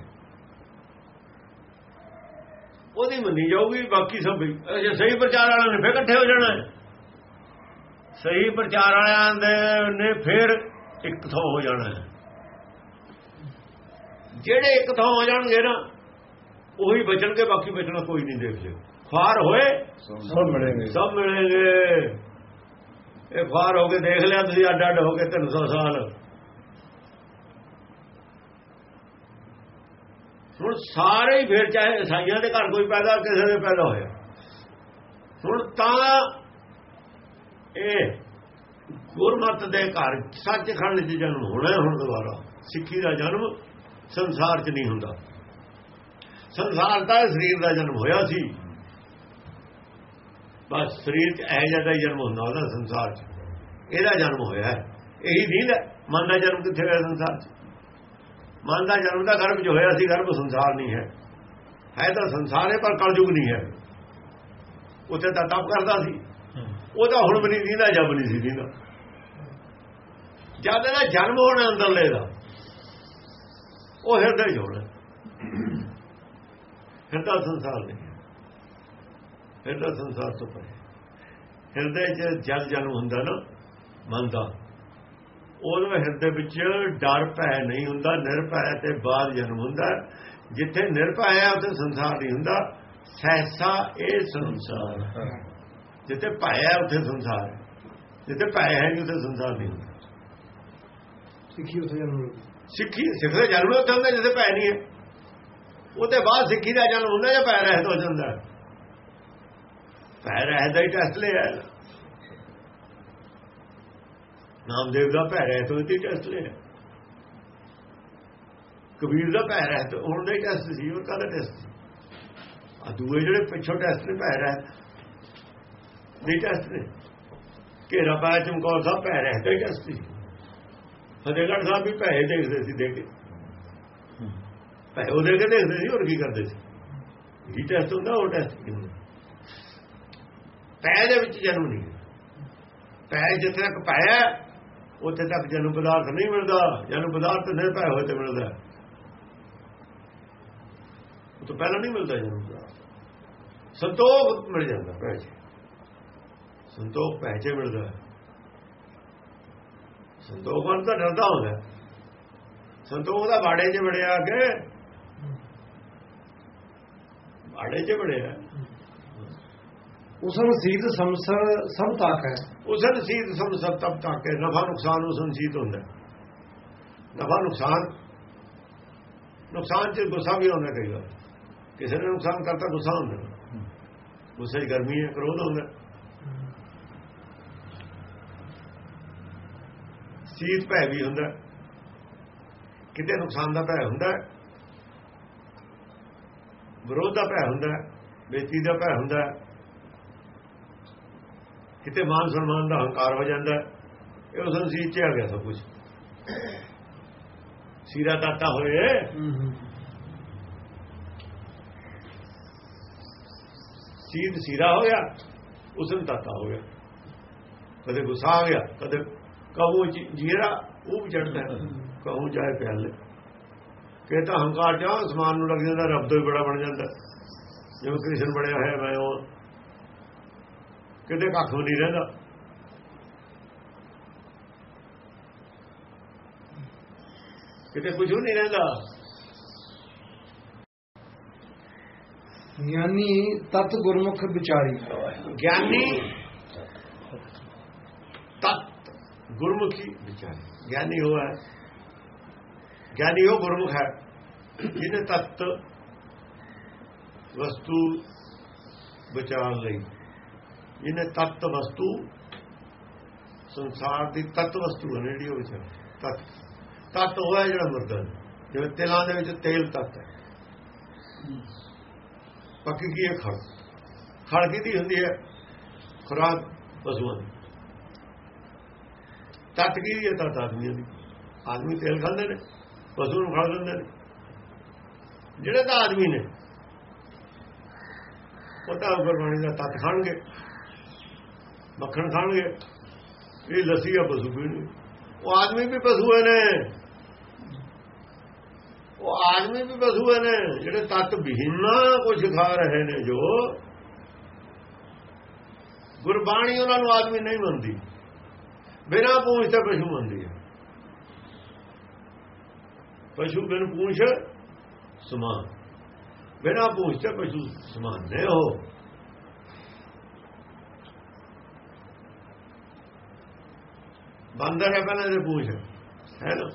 ਉਹਦੀ ਮੰਨੀ ਜਾਊਗੀ ਬਾਕੀ ਸਭ ਜੇ ਸਹੀ ਪ੍ਰਚਾਰ ਵਾਲਿਆਂ ਨੇ ਫੇਰ ਇਕੱਠੇ ਹੋ ਜਾਣਾ ਸਹੀ ਪ੍ਰਚਾਰ ਵਾਲਿਆਂ ਦੇ ਨੇ ਫੇਰ ਇੱਕ ਥਾਂ ਹੋ ਜਾਣਾ ਜਿਹੜੇ ਇੱਕ ਥਾਂ ਹੋ ਜਾਣਗੇ ਨਾ ਉਹੀ ਬਚਣਗੇ ਬਾਕੀ ਬਚਣਾ ਕੋਈ ਨਹੀਂ ਦੇਖ ਲਿਓ ਖਾਰ ਹੋਏ ਸਭ ਮਿਲेंगे ਸਭ ਮਿਲਣਗੇ। ਇਹ ਖਾਰ ਹੋ ਕੇ ਦੇਖ ਲਿਆ ਤੁਸੀਂ ਅੱਡ ਅੱਡ ਹੋ ਕੇ 300 ਸਾਲ। ਹੁਣ ਸਾਰੇ ਹੀ ਫੇਰ ਚਾਹੇ ਇਸਾਈਆਂ ਦੇ ਘਰ ਕੋਈ ਪੈਦਾ ਕਿਸੇ ਦੇ ਪੈਦਾ ਹੋਇਆ ਹੁਣ ਤਾਂ ਇਹ ਗੁਰਮਤ ਦੇ ਘਰ ਸੱਚਖੰਡ 'ਚ ਜਨਮ ਹੋਣਾ ਹੁਣ ਦੁਬਾਰਾ। ਸਿੱਖੀ ਦਾ ਜਨਮ ਸੰਸਾਰ 'ਚ ਨਹੀਂ ਹੁੰਦਾ। ਸੰਸਾਰ ਦਾ ਸਰੀਰ ਦਾ ਜਨਮ ਹੋਇਆ ਸੀ। ਬਸ ਸਰੀਰ 'ਚ ਇਹ ਜਿਹਾ ਹੀ ਜਨਮ ਹੁੰਦਾ ਉਹਦਾ ਸੰਸਾਰ 'ਚ। ਇਹਦਾ ਜਨਮ ਹੋਇਆ ਇਹੀ ਨੀਂਦ ਹੈ। ਮਨ ਦਾ ਜਨਮ ਕਿੱਥੇ ਹੋਇਆ ਸੰਸਾਰ 'ਚ? ਮਨ ਦਾ ਜਨਮ ਤਾਂ ਗਰਭ 'ਚ ਹੋਇਆ ਸੀ ਗਰਭ ਸੰਸਾਰ ਨਹੀਂ ਹੈ। ਹੈ ਤਾਂ ਸੰਸਾਰ ਹੈ ਪਰ ਕਲਯੁਗ ਨਹੀਂ ਹੈ। ਉੱਥੇ ਤਾਂ ਤਪ ਕਰਦਾ ਸੀ। ਉਹ ਤਾਂ ਹੁਣ ਵੀ ਨਹੀਂ ਦੀਦਾ ਜਬ ਨਹੀਂ ਸੀ ਦੀਦਾ। ਜਦ ਇਹਦਾ ਜਨਮ ਹੋਣਾ ਅੰਦਰਲੇ ਦਾ ਉਹ ਹਿਰਦੇ 'ਚ ਹੋਣਾ। ਹਿਰਦਾ ਸੰਸਾਰ ਨਹੀਂ। ਹਿਰਦਾ ਸੰਸਾਰ ਤੋਂ ਪਰੇ ਹਿਰਦੇ 'ਚ ਜਲ ਜਨਮ ਹੁੰਦਾ ਨਾ ਮਨ ਦਾ ਉਹਦੇ ਹਿਰਦੇ ਵਿੱਚ ਡਰ ਭੈ ਨਹੀਂ ਹੁੰਦਾ ਨਿਰਭੈ ਤੇ ਬਾਦ ਜਨਮ ਹੁੰਦਾ। ਜਿੱਥੇ ਨਿਰਭੈ ਹੈ ਉੱਥੇ ਸੰਸਾਰ ਨਹੀਂ ਹੁੰਦਾ। ਸਹਿਸਾ ਇਹ ਸੰਸਾਰ। ਜਿੱਥੇ ਭੈ ਹੈ ਉੱਥੇ ਸੰਸਾਰ। ਜਿੱਥੇ ਭੈ ਹੈ ਨਹੀਂ ਉੱਥੇ ਸੰਸਾਰ ਨਹੀਂ ਹੁੰਦਾ। ਸਿੱਖੀ ਉਸ ਜਨਮ ਸਿੱਖੀ ਸਿੱਖ ਦਾ ਜਨਮ ਉੱਥੇ ਹੁੰਦਾ ਜਿੱਥੇ ਭੈ ਨਹੀਂ ਹੈ। ਉਹਦੇ ਬਾਅਦ ਸਿੱਖੀ ਦਾ ਜਨਮ ਹੁੰਦਾ ਜਾਂ ਭੈ ਰਹਿਤ ਹੋ ਜਾਂਦਾ। ਭੈ ਰਹਿਤ ਦਾ ਹੀ ਟੈਸਟ ਲਿਆ ਹੈ। ਨਾਮਦੇਵ ਦਾ ਭੈ ਰਹਿਤ ਹੋਈ ਤੇ ਟੈਸਟ ਲਿਆ। ਕਬੀਰ ਦਾ ਭੈ ਰਹਿਤ ਹੁਣ ਦਾ ਟੈਸਟ ਸੀ, ਉਹ ਕਾਹਦਾ ਟੈਸਟ ਸੀ। ਆ ਦੂਏ ਜਿਹੜੇ ਪਿੱਛੋਂ ਟੈਸਟ ਨੇ ਭੈ ਰਹਿਤ ਦੇ ਟੈਸਟ ਨੇ ਘੇਰਾ ਪਾਇਆ ਚਮਕੌਰ ਸਾਹਿਬ ਭੈ ਰਹਿਤ ਦਾ ਹੀ ਟੈਸਟ ਸੀ। ਫਤਿਹਗੜ੍ਹ ਸਾਹਿਬ ਵੀ ਭੈ ਦੇਖਦੇ ਸੀ ਦੇ ਕੇ। ਭੈ ਉਹ ਦੇ ਕੇ ਦੇਖਦੇ ਸੀ, ਹੋਰ ਕੀ ਕਰਦੇ ਸੀ। ਇਹ ਟੈਸਟ ਹੁੰਦਾ, ਉਹ ਟੈਸਟ ਨਹੀਂ? ਹੁੰਦਾ ਪੈ ਦੇ ਵਿੱਚ ਜਨਮ ਨਹੀਂ। ਹੈ। ਪੈ ਜਿੱਥੇ ਤੱਕ ਪਾਇਆ ਉੱਥੇ ਤੱਕ ਜਨਮ ਪਦਾਰਥ ਨਹੀਂ ਮਿਲਦਾ ਜਨਮ ਪਦਾਰਥ ਨਹੀਂ ਪੈ ਹੋਏ ਤੇ ਮਿਲਦਾ ਉਹ ਤੋਂ ਪਹਿਲਾਂ ਨਹੀਂ ਮਿਲਦਾ ਜਨਮ ਪਦਾਰਥ। ਸੰਤੋਖ ਮਿਲ ਜਾਂਦਾ ਪੈ ਚ ਸੰਤੋਖ ਪੈ ਚ ਮਿਲਦਾ ਸੰਤੋਖ ਮਨ ਤਾਂ ਡਰਦਾ ਹੁੰਦਾ ਸੰਤੋਖ ਦਾ ਬਾੜੇ 'ਚ ਵੜਿਆ ਕੇ ਬਾੜੇ 'ਚ ਵੜਿਆ। ਉਸ ਨੂੰ ਸੀਤ ਸੰਸਰ ਸਭ ਤਾਕ ਹੈ। ਉਸ ਨਸੀਬ ਸਭ ਸਭ ਤਬ ਤੱਕ ਹੈ ਨਫਾ ਨੁਕਸਾਨ ਉਸ ਸੀਤ ਹੁੰਦਾ। ਨਫਾ ਨੁਕਸਾਨ ਨੁਕਸਾਨ ਚ ਗੁੱਸਾ ਵੀ ਹੁੰਦਾ ਕਈ ਵਾਰ। ਕਿਸੇ ਨੇ ਨੁਕਸਾਨ ਕਰਤਾ, ਗੁੱਸਾ ਹੁੰਦਾ। ਗੁੱਸੇ 'ਚ ਗਰਮੀ ਹੈ, ਕ੍ਰੋਧ ਹੁੰਦਾ। ਸੀਤ ਭੈ ਵੀ ਹੁੰਦਾ। ਕਿਤੇ ਨੁਕਸਾਨ ਦਾ ਭੈ ਹੁੰਦਾ। ਵਿਰੋਧ ਦਾ ਭੈ ਹੁੰਦਾ। ਬੇਇੱਜ਼ਤੀ ਦਾ ਭੈ ਹੁੰਦਾ। ਕਿਤੇ ਮਾਨ ਸਨਮਾਨ ਦਾ ਹੰਕਾਰ ਹੋ ਜਾਂਦਾ। ਇਹ ਉਸ ਨੂੰ ਸੀਤ ਚ ਆ ਗਿਆ ਸਭ ਕੁਝ ਸੀਰਾ ਦਾਤਾ ਹੋਏ। ਸੀਤ ਸੀਰਾ ਹੋ ਗਿਆ ਉਸ ਨੂੰ ਦਾਤਾ ਹੋ ਗਿਆ। ਕਦੇ ਗੁੱਸਾ ਆ ਗਿਆ ਕਦੇ ਕਹੂ ਜੀਰਾ ਉਹ ਵੀ ਚੜਦਾ ਕਹੂ ਜਾਏ ਪਿਆਲੇ। ਕਿ ਤਾਂ ਹੰਕਾਰ ਜਾ ਅਸਮਾਨ ਨੂੰ ਲੱਗ ਜਾਂਦਾ ਰੱਬ ਤੋਂ ਹੀ ਬੜਾ ਬਣ ਜਾਂਦਾ। ਜਿਵੇਂ ਕ੍ਰਿਸ਼ਨ ਬਣਿਆ ਹੋਇਆ ਮੈਂ ਉਹ ਕਿਤੇ ਕੱਖ ਨਹੀਂ ਰਹਿੰਦਾ। ਕਿਤੇ ਕੁਝ ਨਹੀਂ ਰਹਿੰਦਾ। ਗਿਆਨੀ ਤਤ ਗੁਰਮੁਖ ਵਿਚਾਰੀ। ਗਿਆਨੀ ਤਤ ਗੁਰਮੁਖੀ ਵਿਚਾਰ। ਗਿਆਨੀ ਹੋਆ ਹੈ। ਗਿਆਨੀ ਉਹ ਗੁਰਮੁਖ ਹੈ ਜਿਹਨੇ ਤਤ ਵਸਤੂ ਵਿਚਾਰ ਲਈ ਜਿਹਨੇ ਤਤ ਵਸਤੂ, ਸੰਸਾਰ ਦੀ ਤਤ ਵਸਤੂ ਹੈ ਜਿਹੜੀ ਉਹ ਵਿਚਾਰ ਤਤ। ਤਤ ਹੋਇਆ ਜਿਹੜਾ ਮੁਰਦਾ ਜਿਵੇਂ ਤਿਲਾਂ ਦੇ ਵਿੱਚ ਤੇਲ ਤਤ ਹੈ। ਪੱਕੀ ਕੀ ਹੈ? ਖੜ। ਖੜ ਕਿਹਦੀ ਹੁੰਦੀ ਹੈ? ਖੁਰਾਕ ਪਸ਼ੂਆਂ ਦੀ। ਤਤ ਕੀ ਹੈ? ਤਤ ਆਦਮੀਆਂ ਦੀ। ਆਦਮੀ ਤੇਲ ਖਾਂਦੇ ਨੇ, ਪਸ਼ੂ ਨੂੰ ਖਾ ਦਿੰਦੇ ਨੇ। ਜਿਹੜੇ ਤਾਂ ਆਦਮੀ ਨੇ, ਉਹ ਤਾਂ ਗੁਰਬਾਣੀ ਦਾ ਤਤ ਖਾਣਗੇ। ਮੱਖਣ ਖਾਣਗੇ। ਇਹ ਲੱਸੀ ਆ, ਪਸ਼ੂ ਪੀਣਗੇ। ਉਹ ਆਦਮੀ ਵੀ ਪਸ਼ੂ ਨੇ। ਉਹ ਆਦਮੀ ਵੀ ਪਸ਼ੂ ਨੇ। ਜਿਹੜੇ ਤਤ ਵਿਹੀਨਾ ਕੁਝ ਖਾ ਰਹੇ ਨੇ ਜੋ, ਗੁਰਬਾਣੀ ਉਹਨਾਂ ਨੂੰ ਆਦਮੀ ਨਹੀਂ ਮੰਨਦੀ। ਬਿਨਾਂ ਪੂੰਛ ਤੇ ਪਸ਼ੂ ਮੰਨਦੀ ਹੈ ਪਸ਼ੂ ਬਿਨ ਪੂੰਛ ਸਮਾਨ। ਬਿਨਾਂ ਪੂੰਛ ਤੇ ਪਸ਼ੂ ਸਮਾਨ ਨੇ ਉਹ। ਬੰਦਰ ਹੈ ਪਹਿਲਾਂ ਦੇ ਪੂੰਛ। ਹੈ ਨਾ?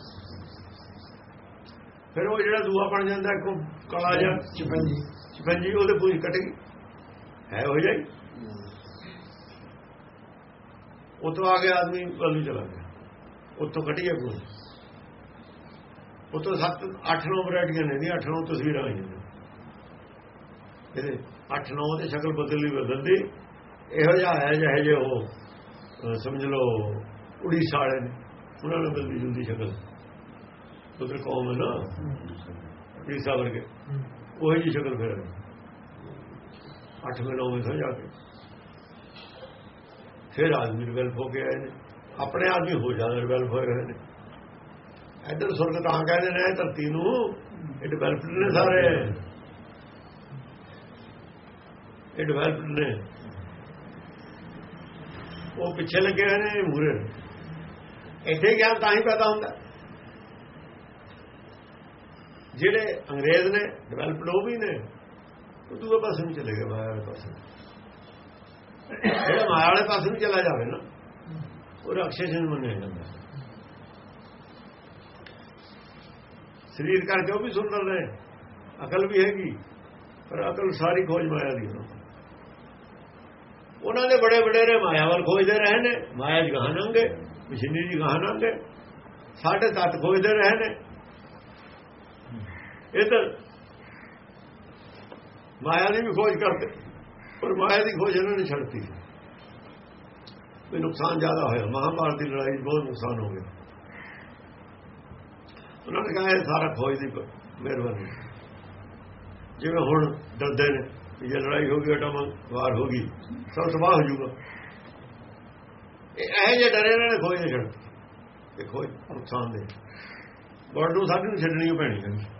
ਫਿਰ ਉਹ ਜਿਹੜਾ ਦੂਆ ਬਣ ਜਾਂਦਾ ਕੋ ਕਾਲਾ ਜਿਹਾ ਚਪੰਜੀ। ਚਪੰਜੀ ਉਹਦੇ ਪੂੰਛ ਕੱਟ ਗਈ। ਹੈ ਹੋ ਜਾਈ? ਤੋਂ ਆ ਗਿਆ ਆਦਮੀ ਨੂੰ ਚਲਾ ਗਿਆ। ਉੱਥੋਂ ਕੱਟ ਗਿਆ ਪੂੰਛ। ਤੋਂ ਸੱਤ ਅੱਠ ਨੌ ਵੈਰਾਈਟੀਆਂ ਨੇ ਨਹੀਂ ਅੱਠ ਨੌ ਤਸਵੀਰਾਂ ਆਈਆਂ ਨੇ। ਇਹਦੇ ਅੱਠ ਨੌ ਦੇ ਸ਼ਕਲ ਬਦਲੀ ਬਦਲਦੀ। ਇਹੋ ਜਿਹਾ ਹੈ ਜਿਹੇ ਜੇ ਉਹ ਸਮਝ ਲਓ ਉੜੀਸਾ ਵਾਲੇ ਨੇ, ਉਹਨਾਂ ਨੂੰ ਮਿਲਦੀ ਜੁਲਦੀ ਸ਼ਕਲ। ਉਧਰ ਕੌਮ ਹੈ ਨਾ ਉੜੀਸਾ ਵਰਗੇ। ਉਹ ਜੀ ਸ਼ਕਲ ਫਿਰ ਅੱਠਵੇਂ ਨੌਵੇਂ ਤੋਂ ਜਾ ਕੇ। ਫਿਰ ਆਦਮੀ ਡਿਵੈਲਪ ਹੋ ਕੇ ਆਏ ਨੇ। ਆਪਣੇ ਆਦਮੀ ਹੋ ਜਾਂਦੇ ਡਿਵੈਲਪ ਹੋਏ ਰਹੇ ਨੇ। ਇੱਧਰ ਸੁਰਗ ਤਾਂ ਕਹਿੰਦੇ ਨੇ ਧਰਤੀ ਨੂੰ ਇਹ ਡਿਵੈਲਪਡ ਨੇ ਸਾਰੇ। ਇਹ ਡਿਵੈਲਪਡ ਨੇ। ਉਹ ਪਿੱਛੇ ਲੱਗੇ ਹੋਏ ਨੇ ਮੂਰੇ ਇੱਥੇ ਗਿਆਨ ਤਾਂ ਹੀ ਪੈਦਾ ਹੁੰਦਾ। ਜਿਹੜੇ ਅੰਗਰੇਜ਼ ਨੇ ਡਿਵੈਲਪਡ ਉਹ ਵੀ ਨੇ, ਉਹ ਦੂਏ ਪਾਸੇ ਨੂੰ ਚਲੇ ਗਏ ਮਾਇਆ ਵਾਲੇ ਪਾਸੇ। ਜਿਹੜਾ ਮਾਇਆ ਵਾਲੇ ਪਾਸੇ ਨੂੰ ਚਲਾ ਜਾਵੇ ਨਾ, ਉਹ ਰਾਖਸ਼ ਮੰਨਿਆ ਜਾਂਦਾ। ਸਰੀਰ ਕਰਕੇ ਉਹ ਵੀ ਸੁੰਦਰ ਨੇ, ਅਕਲ ਵੀ ਹੈਗੀ, ਪਰ ਅਕਲ ਸਾਰੀ ਖੋਜ ਮਾਇਆ ਦੀ ਉਹਨਾਂ ਦੇ ਬੜੇ ਵਡੇਰੇ ਮਾਇਆ ਵੱਲ ਖੋਜਦੇ ਰਹੇ ਨੇ, ਮਾਇਆ ਦੀ ਗਾਹਨਾਂਗੇ ਮਸ਼ੀਨੀ ਦੀ ਗਾਹਨਾਂਗੇ ਸਾਡੇ ਤੱਤ ਖੋਜਦੇ ਰਹੇ ਨੇ। ਇਧਰ ਮਾਇਆ ਦੀ ਵੀ ਖੋਜ ਕਰਦੇ, ਪਰ ਮਾਇਆ ਦੀ ਖੋਜ ਇਹਨਾਂ ਨੇ ਛੱਡਤੀ। ਵੀ ਨੁਕਸਾਨ ਜ਼ਿਆਦਾ ਹੋਇਆ ਮਹਾਭਾਰਤ ਦੀ ਲੜਾਈ ਬਹੁਤ ਨੁਕਸਾਨ ਹੋ ਗਿਆ। ਉਹਨਾਂ ਨੇ ਕਹਾ, ਇਹ ਸਾਰਾ ਖੋਜ ਦੀ ਮਿਹਰਬਾਨੀ। ਜਿਵੇਂ ਹੁਣ ਡਰਦੇ ਨੇ ਜੇ ਲੜਾਈ ਹੋ ਗਈ ਅਟਮ ਵਾਰ ਹੋ ਗਈ, ਸਭ ਤਬਾਹ ਹੋ ਜਾਊਗਾ। ਇਹ ਜੇ ਡਰੇ ਇਹਨਾਂ ਨੇ ਖੋਜ ਨਹੀਂ ਛੱਡਤੀ ਇਹ ਖੋਜ ਨੁਕਸਾਨ ਦੇ। ਵਰਡ ਨੂੰ ਸਾਡੀ ਨੂੰ ਛੱਡਣੀ ਪੈਣੀ ਹੈ।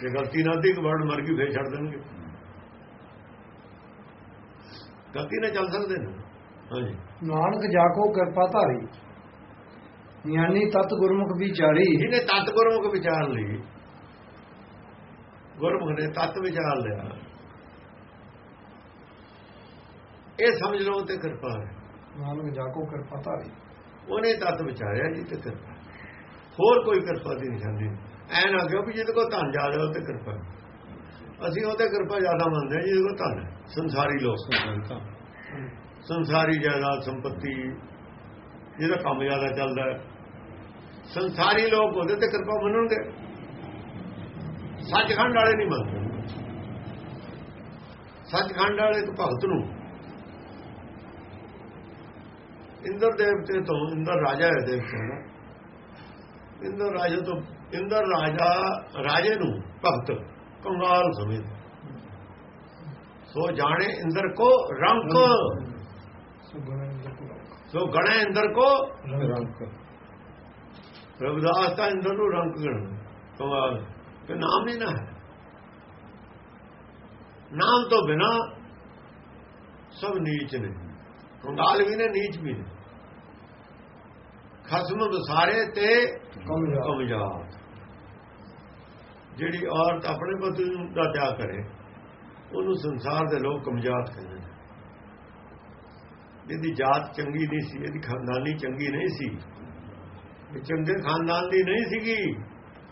ਜੇ ਗਲਤੀ ਨਾਲ ਦੀ ਵਰਡ ਮਰ ਗਈ ਫੇਰ ਛੱਡ ਦੇਣਗੇ। ਗਲਤੀ ਨਾਲ ਚੱਲ ਸਕਦੇ ਨੇ। ਹਾਂਜੀ। ਨਾਨਕ ਜਾਕੋ ਕਿਰਪਾ ਧਾਰੀ। ਗਿਆਨੀ ਤਤ ਗੁਰਮੁਖ ਵਿਚਾਰੀ। ਜਿਹਨੇ ਤਤ ਗੁਰਮੁਖ ਵਿਚਾਰ ਲਈ ਗੁਰਮੁਖ ਨੇ ਤਤ ਵਿਚਾਰ ਲਿਆ। ਇਹ ਸਮਝ ਲਓ ਤੇ ਕਿਰਪਾ ਹੈ। ਨਾਨਕ ਜਾਕੋ ਕਿਰਪਾ ਧਾਰੀ। ਉਹਨੇ ਤਤ ਵਿਚਾਰਿਆ ਜੀ ਤੇ ਕਿਰਪਾ। ਹੋਰ ਕੋਈ ਕਿਰਪਾ ਦੀ ਨਿਸ਼ਾਨੀ ਨਹੀਂ। ਐ ਨਾ ਕਿਉਂ ਵੀ ਜਿਹਦੇ ਕੋਲ ਧਨ ਜ਼ਿਆਦਾ, ਉਹ ਤੇ ਕਿਰਪਾ ਅਸੀਂ ਉਹਤੇ ਕਿਰਪਾ ਜ਼ਿਆਦਾ ਮੰਨਦੇ ਹਾਂ, ਜਿਹਦੇ ਕੋਲ ਧਨ ਸੰਸਾਰੀ ਲੋਕ। ਸੰਸਾਰੀ ਜਾਇਦਾਦ, ਸੰਪਤੀ, ਜਿਹਦਾ ਕੰਮ ਜ਼ਿਆਦਾ ਚੱਲਦਾ ਸੰਸਾਰੀ ਲੋਕ ਉਹਦੇ ਤੇ ਕਿਰਪਾ ਮੰਨਣਗੇ। ਸੱਚਖੰਡ ਵਾਲੇ ਨਹੀਂ ਮੰਨਦੇ। ਸੱਚਖੰਡ ਵਾਲੇ ਇੱਕ ਭਗਤ ਨੂੰ ਇੰਦਰ ਦੇਵਤੇ ਤੋਂ ਇੰਦਰ ਰਾਜਾ ਹੈ ਦੇਵਤੇ ਇੰਦਰ ਰਾਜਾ ਤੋਂ ਇੰਦਰ ਰਾਜਾ ਰਾਜੇ ਨੂੰ ਭਗਤ ਕੰਗਾਲ ਸਮਝਦਾ ਸੋ ਜਾਣੇ ਇੰਦਰ ਕੋ ਰੰਕ। ਸੋ ਗਣੇ ਇੰਦਰ ਕੋ ਰੰਗ ਰਵਿਦਾਸ ਤਾਂ ਇੰਦਰ ਨੂੰ ਰੰਕ ਗਣ ਕੰਗਾਲ। ਤੇ ਨਾਮ ਨਹੀਂ ਨਾ ਨਾਮ ਤੋਂ ਬਿਨਾ ਸਭ ਨੀਚ ਨੇ। ਕੰਗਾਲ ਵੀ ਨੇ ਨੀਚ ਵੀ ਨੇ। ਖਸਮ ਬਸਾਰੇ ਤੇ ਕਮਜ਼ੋਰ ਜਿਹੜੀ ਔਰਤ ਆਪਣੇ ਪਤੀ ਨੂੰ ਦਾ ਤਿਆਗ ਕਰੇ ਉਹਨੂੰ ਸੰਸਾਰ ਦੇ ਲੋਕ ਕਮਜ਼ਾਤ ਕਹਿੰਦੇ ਨੇ। ਇਹਦੀ ਜਾਤ ਚੰਗੀ ਨਹੀਂ ਸੀ ਇਹਦੀ ਖਾਨਦਾਨੀ ਚੰਗੀ ਨਹੀਂ ਸੀ। ਇਹ ਚੰਗੇ ਖਾਨਦਾਨ ਦੀ ਨਹੀਂ ਸੀਗੀ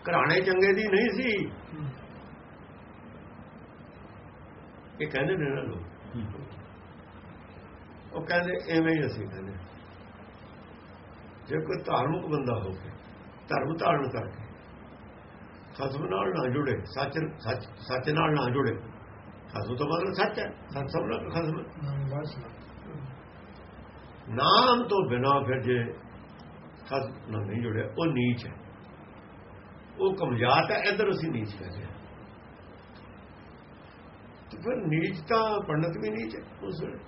ਘਰਾਣੇ ਚੰਗੇ ਦੀ ਨਹੀਂ ਸੀ। ਇਹ ਕਹਿੰਦੇ ਨੇ ਨਾ ਲੋਕ। ਉਹ ਕਹਿੰਦੇ ਐਵੇਂ ਹੀ ਅਸੀਂ ਕਹਿੰਦੇ ਜੇ ਕੋਈ ਧਾਰਮਿਕ ਬੰਦਾ ਹੋਵੇ ਧਰਮ ਧਾਰਨ ਕਰਕੇ ਖਸਮ ਨਾਲ ਨਾ ਜੁੜੇ ਸੱਚ ਸੱਚ ਸੱਚ ਨਾਲ ਨਾ ਜੁੜੇ ਖਸਮ ਤੋਂ ਮਤਲਬ ਸੱਚ ਹੈ ਸੱਚ ਸਭ ਨਾਲ ਖਸਮ ਨਾਮ ਤੋਂ ਬਿਨਾ ਫਿਰ ਜੇ ਖਸਮ ਨਾਲ ਨਹੀਂ ਜੁੜਿਆ ਉਹ ਨੀਚ ਹੈ। ਉਹ ਕਮਜ਼ਾਤ ਹੈ ਇਧਰ ਅਸੀਂ ਨੀਚ ਕਹਿੰਦੇ ਹਾਂ। ਤੇ ਫਿਰ ਨੀਚ ਤਾਂ ਪੰਡਤ ਵੀ ਨੀਚ ਹੈ ਉਸ ਵੇਲੇ।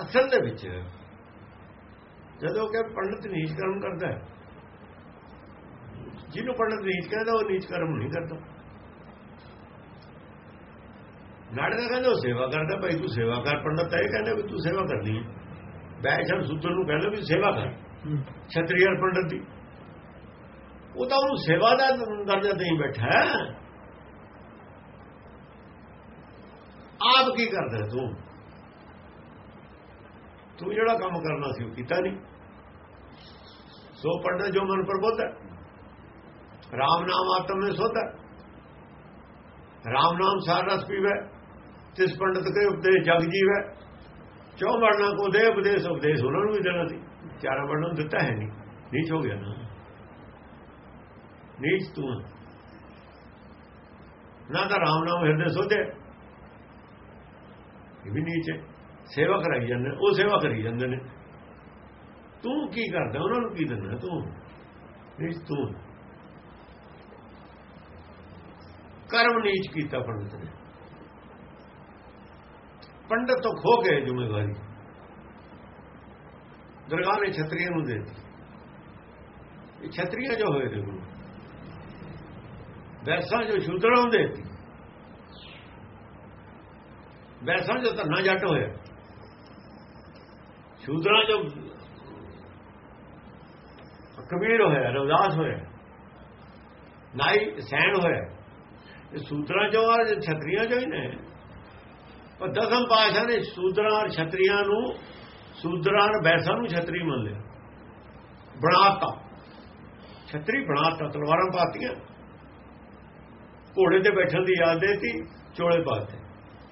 ਅਸਲ ਦੇ ਵਿੱਚ ਜਦੋਂ ਕਿ ਪੰਡਤ ਨੀਚ ਕਰਮ ਕਰਦਾ ਹੈ ਜਿਹਨੂੰ ਪੰਡਤ ਨੀਚ ਕਹਿੰਦਾ ਉਹ ਨੀਚ ਕਰਮ ਨਹੀਂ ਕਰਦਾ। ਨਾੜਦਾ ਕਹਿੰਦਾ ਉਹ ਸੇਵਾ ਕਰਦਾ ਭਾਈ ਤੂੰ ਸੇਵਾ ਕਰ ਪੰਡਤ ਇਹ ਕਹਿੰਦਾ ਵੀ ਤੂੰ ਸੇਵਾ ਕਰਨੀ ਹੈ। ਬੈਸ਼ਰ ਸੂਤਰ ਨੂੰ ਕਹਿੰਦਾ ਵੀ ਸੇਵਾ ਕਰ ਛਤਰੀਆ ਪੰਡਤ ਦੀ। ਉਹ ਤਾਂ ਉਹਨੂੰ ਸੇਵਾ ਦਾ ਦਰਜਾ ਦੇਈ ਬੈਠਾ ਹੈ। ਆਪ ਕੀ ਕਰਦਾ ਤੂੰ? ਤੂੰ ਜਿਹੜਾ ਕੰਮ ਕਰਨਾ ਸੀ ਉਹ ਕੀਤਾ ਨਹੀਂ। ਸੋ ਪੜਨਾ ਜੋ ਮਨ ਪ੍ਰਬੋਧ ਹੈ ਰਾਮ ਨਾਮ ਆਤਮ ਨੇ ਸੁਧ। ਹੈ ਰਾਮ ਨਾਮ ਸਾਰ ਰਸ ਪੀਵੇ, ਤਿਸ ਪੰਡਤ ਕੇ ਉਪਦੇਸ਼ ਜਗ ਜੀਵੇ। ਚੋ ਵਰਣਾ ਕੋ ਦੇ ਉਪਦੇਸ਼ ਉਪਦੇਸ਼ ਉਹਨਾਂ ਨੂੰ ਵੀ ਦੇਣਾ ਸੀ। ਚਾਰਾ ਨੂੰ ਦਿੱਤਾ ਹੈ ਨਹੀਂ। ਨੀਚ ਹੋ ਗਿਆ ਨਾ। ਨੀਚ ਤੂੰ ਨਾ ਤਾਂ ਰਾਮ ਨਾਮ ਹਿਰਦੇ ਸੋਧੇ। ਇਹ ਵੀ ਨੀਚ ਹੈ। ਸੇਵਾ ਕਰਾਈ ਜਾਂਦੇ ਉਹ ਸੇਵਾ ਕਰੀ ਜਾਂਦੇ ਨੇ। ਤੂੰ ਕੀ ਕਰਦਾ? ਉਹਨਾਂ ਨੂੰ ਕੀ ਦਿੰਦਾ? ਤੂੰ। ਨੀਚ ਤੂੰ। ਕਰਮ ਨੀਚ ਕੀਤਾ ਪੰਡਤ ਨੇ। ਪੰਡਤ ਤੋਂ ਖੋ ਗਏ ਜ਼ਿੰਮੇਵਾਰੀ। ਦਰਗਾਹ ਨੇ ਛਤਰੀਆਂ ਨੂੰ ਦੇ ਦਿੱਤੀ। ਇਹ ਛਤਰੀਆਂ ਜੋ ਹੋਏ ਨੇ ਗੁਰੂ। ਵੈਸਾ ਜੋ ਸ਼ੂਦਰਾਂ ਨੂੰ ਦੇ ਵੈਸਾਂ ਜੋ ਧਰਨਾ ਜੱਟ ਹੋਇਆ। ਸ਼ੂਦਰਾਂ ਜੋ ਕਬੀਰ ਹੋਇਆ, ਰਵਦਾਸ ਹੋਇਆ, ਨਾਈ ਸੈਣ ਹੋਇਆ। ਇਹ ਸੂਤਰਾਂ ਚੋਂ ਆ ਛਤਰੀਆਂ ਚੋਂ ਹੀ ਨੇ। ਪਰ ਦਸਮ ਪਾਸ਼ਾ ਨੇ ਸੂਦਰਾਂ ਔਰ ਛਤਰੀਆਂ ਨੂੰ, ਸੂਦਰਾਂ ਔਰ ਵੈਸਾਂ ਨੂੰ ਛਤਰੀ ਮੰਨ ਲਿਆ। ਬਣਾਤਾ। ਛਤਰੀ ਬਣਾਤਾ, ਤਲਵਾਰਾਂ ਪਾਤੀਆਂ। ਘੋੜੇ ਤੇ ਬੈਠਣ ਦੀ ਯਾਦ ਦੇਤੀ, ਚੋਲੇ ਪਾਤੇ।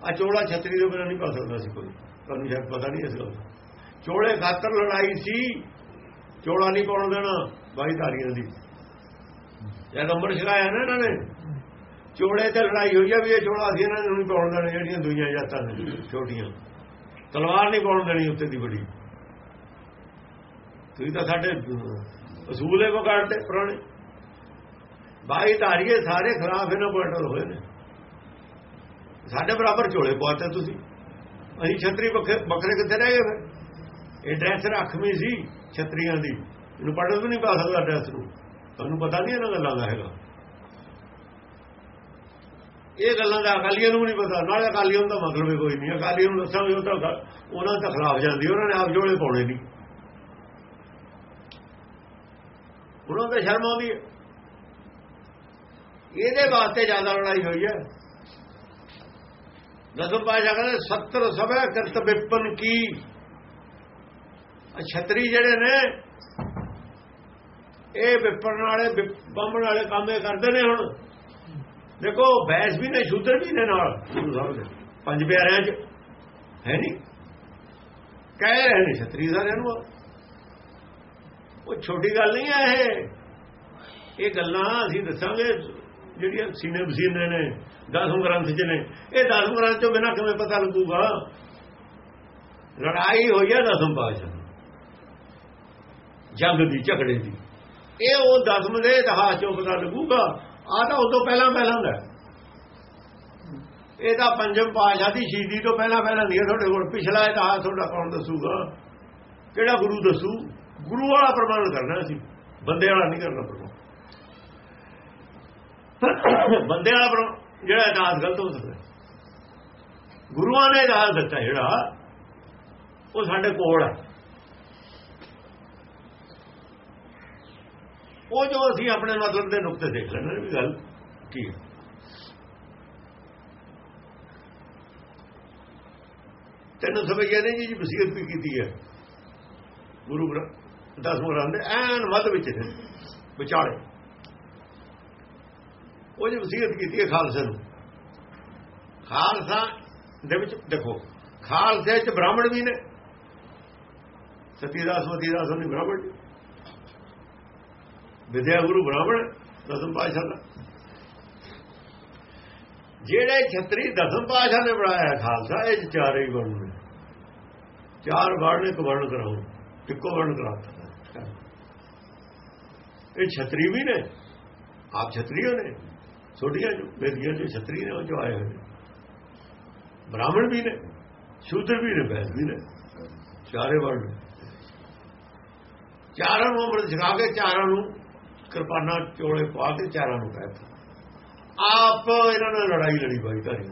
ਆ ਚੋਲਾ ਛਤਰੀ ਦੇ ਬਿਨਾਂ ਨਹੀਂ ਪਾ ਸਕਦਾ ਸੀ ਕੋਈ। ਤੁਹਾਨੂੰ ਸ਼ਾਇਦ ਪਤਾ ਨਹੀਂ ਇਸ ਗੱਲ ਦਾ। ਚੋਲੇ ਖਾਤਰ ਲੜਾਈ ਸੀ, ਚੋਲਾ ਨਹੀਂ ਪਾਉਣ ਦੇਣਾ, ਬਾਈ ਧਾਰੀਆਂ ਦੀ। ਜਦ ਅੰਮ੍ਰਿਤ ਛਕਾਇਆ ਨਾ ਇਹਨਾਂ ਨੇ। ਚੋਲੇ ਤੇ ਲੜਾਈ ਹੋਈ ਆ ਵੀ ਇਹ ਚੋਲਾ ਅਸੀਂ ਇਹਨਾਂ ਨੂੰ ਨਹੀਂ ਪਾਉਣ ਦੇਣਾ, ਜਿਹੜੀਆਂ ਦੁਨੀਆ ਜਾਤਾਂ ਨੇ, ਛੋਟੀਆਂ। ਤਲਵਾਰ ਨਹੀਂ ਪਾਉਣ ਦੇਣੀ ਉੱਤੇ ਦੀ ਬੜੀ। ਤੁਸੀਂ ਤਾਂ ਸਾਡੇ ਅਸੂਲ ਅਸੂਲੇ ਵਿਗਾੜਦੇ ਪੁਰਾਣੇ। ਬਾਈ ਧਾਰੀਏ ਸਾਰੇ ਖਿਲਾਫ ਇਹਨਾਂ ਬਰਡਰ ਹੋਏ ਨੇ। ਸਾਡੇ ਬਰਾਬਰ ਝੋਲੇ ਪਾਤੇ ਤੁਸੀਂ। ਅਸੀਂ ਛਤਰੀ ਬੱਕਰੇ ਕਿੱਥੇ ਰਹਿ ਗਏ ਫਿਰ? ਇਹ ਡਰੈਸ ਰੱਖਵੀਂ ਸੀ ਛਤਰੀਆਂ ਦੀ। ਇਹਨੂੰ ਪੜਨ ਵੀ ਨਹੀਂ ਪਾ ਸਕਦਾ ਡਰੈਸ ਨੂੰ। ਤੁਹਾਨੂੰ ਪਤਾ ਨਹੀਂ ਇਹਨਾਂ ਗੱਲਾਂ ਦਾ ਹੈਗਾ। ਇਹ ਗੱਲਾਂ ਦਾ ਅਕਾਲੀਆਂ ਨੂੰ ਨਹੀਂ ਪਤਾ। ਨਾਲੇ ਅਕਾਲੀਆਂ ਦਾ ਮਤਲਬ ਹੀ ਕੋਈ ਨਹੀਂ। ਅਕਾਲੀਆਂ ਨੂੰ ਦੱਸਾਂਗੇ ਉਹ ਤਾਂ ਉਹਨਾਂ ਦਾ ਖਿਲਾਫ ਜਾਂਦੀ। ਉਹਨਾਂ ਨੇ ਆਪ ਜੋੜੇ ਪਾਉਣੇ ਨਹੀਂ। ਉਹਨਾਂ ਦਾ ਸ਼ਰਮ ਆਉਂਦੀ ਹੈ। ਇਹਦੇ ਵਾਸਤੇ ਜ਼ਿਆਦਾ ਲੜਾਈ ਹੋਈ ਹੈ। ਦਸਮ ਪਾਸ਼ਾ ਕਹਿੰਦੇ 70 ਸਭਾ ਕਰਤ ਵਿਪਨ ਕੀ? ਛਤਰੀ ਜਿਹੜੇ ਨੇ, ਇਹ ਵਿਪਰਨ ਵਾਲੇ ਬੰਮਣ ਵਾਲੇ ਕੰਮੇ ਕਰਦੇ ਨੇ ਹੁਣ। ਦੇਖੋ, ਬੈਸ ਵੀ ਨੇ, ਸ਼ੂਦਰ ਵੀ ਨੇ ਨਾਲ। ਗੁਰੂ ਸਾਹਿਬ ਦੇ। ਪੰਜ ਪਿਆਰਿਆਂ ਚ। ਹੈ ਨਹੀਂ? ਕਹਿ ਰਹੇ ਨੇ ਛਤਰੀ ਸਾਰਿਆਂ ਨੂੰ। ਉਹ ਛੋਟੀ ਗੱਲ ਨਹੀਂ ਹੈ ਇਹ। ਇਹ ਗੱਲਾਂ ਅਸੀਂ ਦੱਸਾਂਗੇ, ਜਿਹੜੀਆਂ ਸੀਨੇ ਵਸੀਨੇ ਨੇ, ਦਸਮ ਗ੍ਰੰਥ ਚ ਨੇ। ਇਹ ਦਸਮ ਗ੍ਰੰਥ ਤੋਂ ਬਿਨਾਂ ਕਿਵੇਂ ਪਤਾ ਲੱਗੂਗਾ? ਲੜਾਈ ਹੋਈ ਹੈ ਦਸਮ ਪਾਸ਼ਾ ਜੰਗ ਦੀ ਝਗੜੇ ਦੀ। ਇਹ ਉਹ ਦਸਮ ਦੇ ਇਤਿਹਾਸ ਚੋਂ ਪਤਾ ਲੱਗੂਗਾ। ਆ ਤਾਂ ਉਦੋਂ ਪਹਿਲਾਂ ਪਹਿਲਾਂ ਦਾ। ਇਹ ਤਾਂ ਪੰਜਮ ਪਾਸ਼ਾ ਦੀ ਸ਼ਹੀਦੀ ਤੋਂ ਪਹਿਲਾਂ ਪਹਿਲਾਂ ਦੀ ਤੁਹਾਡੇ ਕੋਲ ਪਿਛਲਾ ਇਤਿਹਾਸ ਤੁਹਾਡਾ ਕੌਣ ਦੱਸੂਗਾ? ਕਿਹੜਾ ਗੁਰੂ ਦੱਸੂ? ਗੁਰੂ ਵਾਲਾ ਪ੍ਰਮਾਣ ਕਰਨਾ ਸੀ। ਬੰਦੇ ਵਾਲਾ ਨਹੀਂ ਕਰਨਾ ਪ੍ਰਮਾਣ ਬੰਦੇ ਵਾਲਾ ਜਿਹੜਾ ਇਤਿਹਾਸ ਗਲਤ ਹੋ ਸਕਦਾ। ਗੁਰੂਆਂ ਨੇ ਇਤਿਹਾਸ ਦਿੱਤਾ ਜਿਹੜਾ, ਉਹ ਸਾਡੇ ਕੋਲ ਹੈ ਉਹ ਜੋ ਅਸੀਂ ਆਪਣੇ ਮਤਲਬ ਦੇ ਨੁਕਤੇ ਦੇਖ ਲੈਣਾ ਵੀ ਗੱਲ ਕੀ ਹੈ। ਤੈਨੂੰ ਸਮਝਿਆ ਨਹੀਂ ਜੀ ਵਸੀਅਤ ਵੀ ਕੀਤੀ ਹੈ। ਗੁਰੂ ਗ੍ਰੰਥ ਦਸਮ ਗ੍ਰੰਥ ਦੇ ਐਨ ਵੱਧ ਵਿੱਚ ਨੇ, ਵਿਚਾਲੇ। ਉਹ ਜੀ ਵਸੀਅਤ ਕੀਤੀ ਹੈ ਖਾਲਸੇ ਨੂੰ। ਖਾਲਸਾ ਦੇ ਵਿੱਚ, ਦੇਖੋ, ਖਾਲਸੇ ਚ ਬ੍ਰਾਹਮਣ ਵੀ ਨੇ। ਸਤੀਦਾਸ, ਮਤੀਦਾਸ ਨੇ ਬ੍ਰਾਹਮਣ। ਵਿਦਿਆ ਗੁਰੂ ਬ੍ਰਾਹਮਣ, ਦਸਮ ਪਾਸ਼ਾ ਦਾ। ਜਿਹੜੇ ਛਤਰੀ ਦਸਮ ਪਾਸ਼ਾ ਨੇ ਬਣਾਇਆ ਖਾਲਸਾ, ਇਹ ਚਾਰੇ ਹੀ ਵਰਣ ਨੇ। ਚਾਰ ਵਰਣ ਇੱਕ ਵਰਣ ਕਰਾਉ ਇੱਕੋ ਵਰਣ ਕਰਾਤਾ ਇਹ ਛਤਰੀ ਵੀ ਨੇ। ਆਪ ਛਤਰੀਓ ਨੇ। ਛੋਟੀਆਂ ਜੋ ਬੇਦੀਆਂ ਜੋ ਛਤਰੀ ਨੇ, ਉਹ ਜੋ ਆਏ ਹੋਏ ਨੇ। ਬ੍ਰਾਹਮਣ ਵੀ ਨੇ, ਸ਼ੂਦਰ ਵੀ ਨੇ, ਬੈਸ ਵੀ ਨੇ। ਚਾਰੇ ਵਰਣ ਚਾਰਾਂ ਨੂੰ ਅੰਮ੍ਰਿਤ ਛਕਾ ਕੇ ਚਾਰਾਂ ਨੂੰ ਕਿਰਪਾਨਾ ਚੋਲੇ ਪਾ ਕੇ ਚਾਰਾਂ ਨੂੰ ਕਹਿਤਾ ਆਪ ਇਹਨਾਂ ਨਾਲ ਲੜਾਈ ਲੜੀ ਬਾਈ ਧਾਰੀ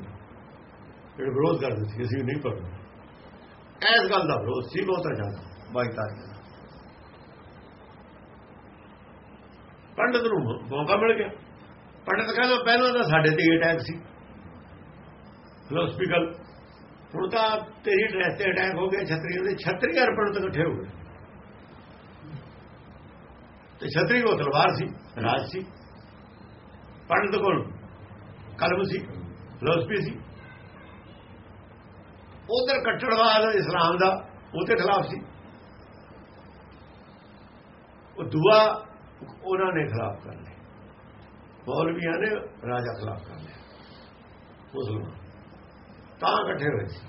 ਜਿਹੜੇ ਵਿਰੋਧ ਕਰਦੇ ਸੀ, ਅਸੀਂ ਨਹੀਂ ਪੜਨਾ ਇਸ ਗੱਲ ਦਾ ਵਿਰੋਧ ਸੀ, ਬਹੁਤਾ ਜ਼ਿਆਦਾ। ਬਾਈ ਧਾਰੀ ਪੰਡਤ ਨੂੰ ਮੌਕਾ ਮਿਲ ਗਿਆ। ਪੰਡਤ ਕਹਿੰਦਾ, ਪਹਿਲਾਂ ਤਾਂ ਸਾਡੇ ਤੇ ਅਟੈਕ ਸੀ। ਫਿਲਾਸਫੀਕਲ ਹੁਣ ਤਾਂ ਤੇਰੀ ਡਰੈਸ ਤੇ ਅਟੈਕ ਹੋ ਗਿਆ ਛਤਰੀਆਂ ਦੇ ਛਤਰੀ ਅਰਪਣ ਤੋਂ ਇਕੱਠੇ ਹੋ ਗਏ। ਤੇ ਛਤਰੀ ਕੋਲ ਤਲਵਾਰ ਸੀ, ਰਾਜ ਸੀ, ਪੰਡਤ ਕੋਲ ਕਲਮ ਸੀ ਫਿਲਾਸਫੀ ਸੀ। ਉਧਰ ਕੱਟੜਵਾਦ ਇਸਲਾਮ ਦਾ ਉਹਦੇ ਖਿਲਾਫ ਸੀ। ਉਹ ਦੁਆ ਉਹਨਾਂ ਨੇ ਖਿਲਾਫ ਕਰ ਲਿਆ। ਮੌਲਵੀਆਂ ਨੇ ਰਾਜਾ ਖਿਲਾਫ ਕਰ ਲਿਆ। ਮੁਸਲਮਾਨ ਤਾਂ ਇਕੱਠੇ ਹੋਏ ਸੀ।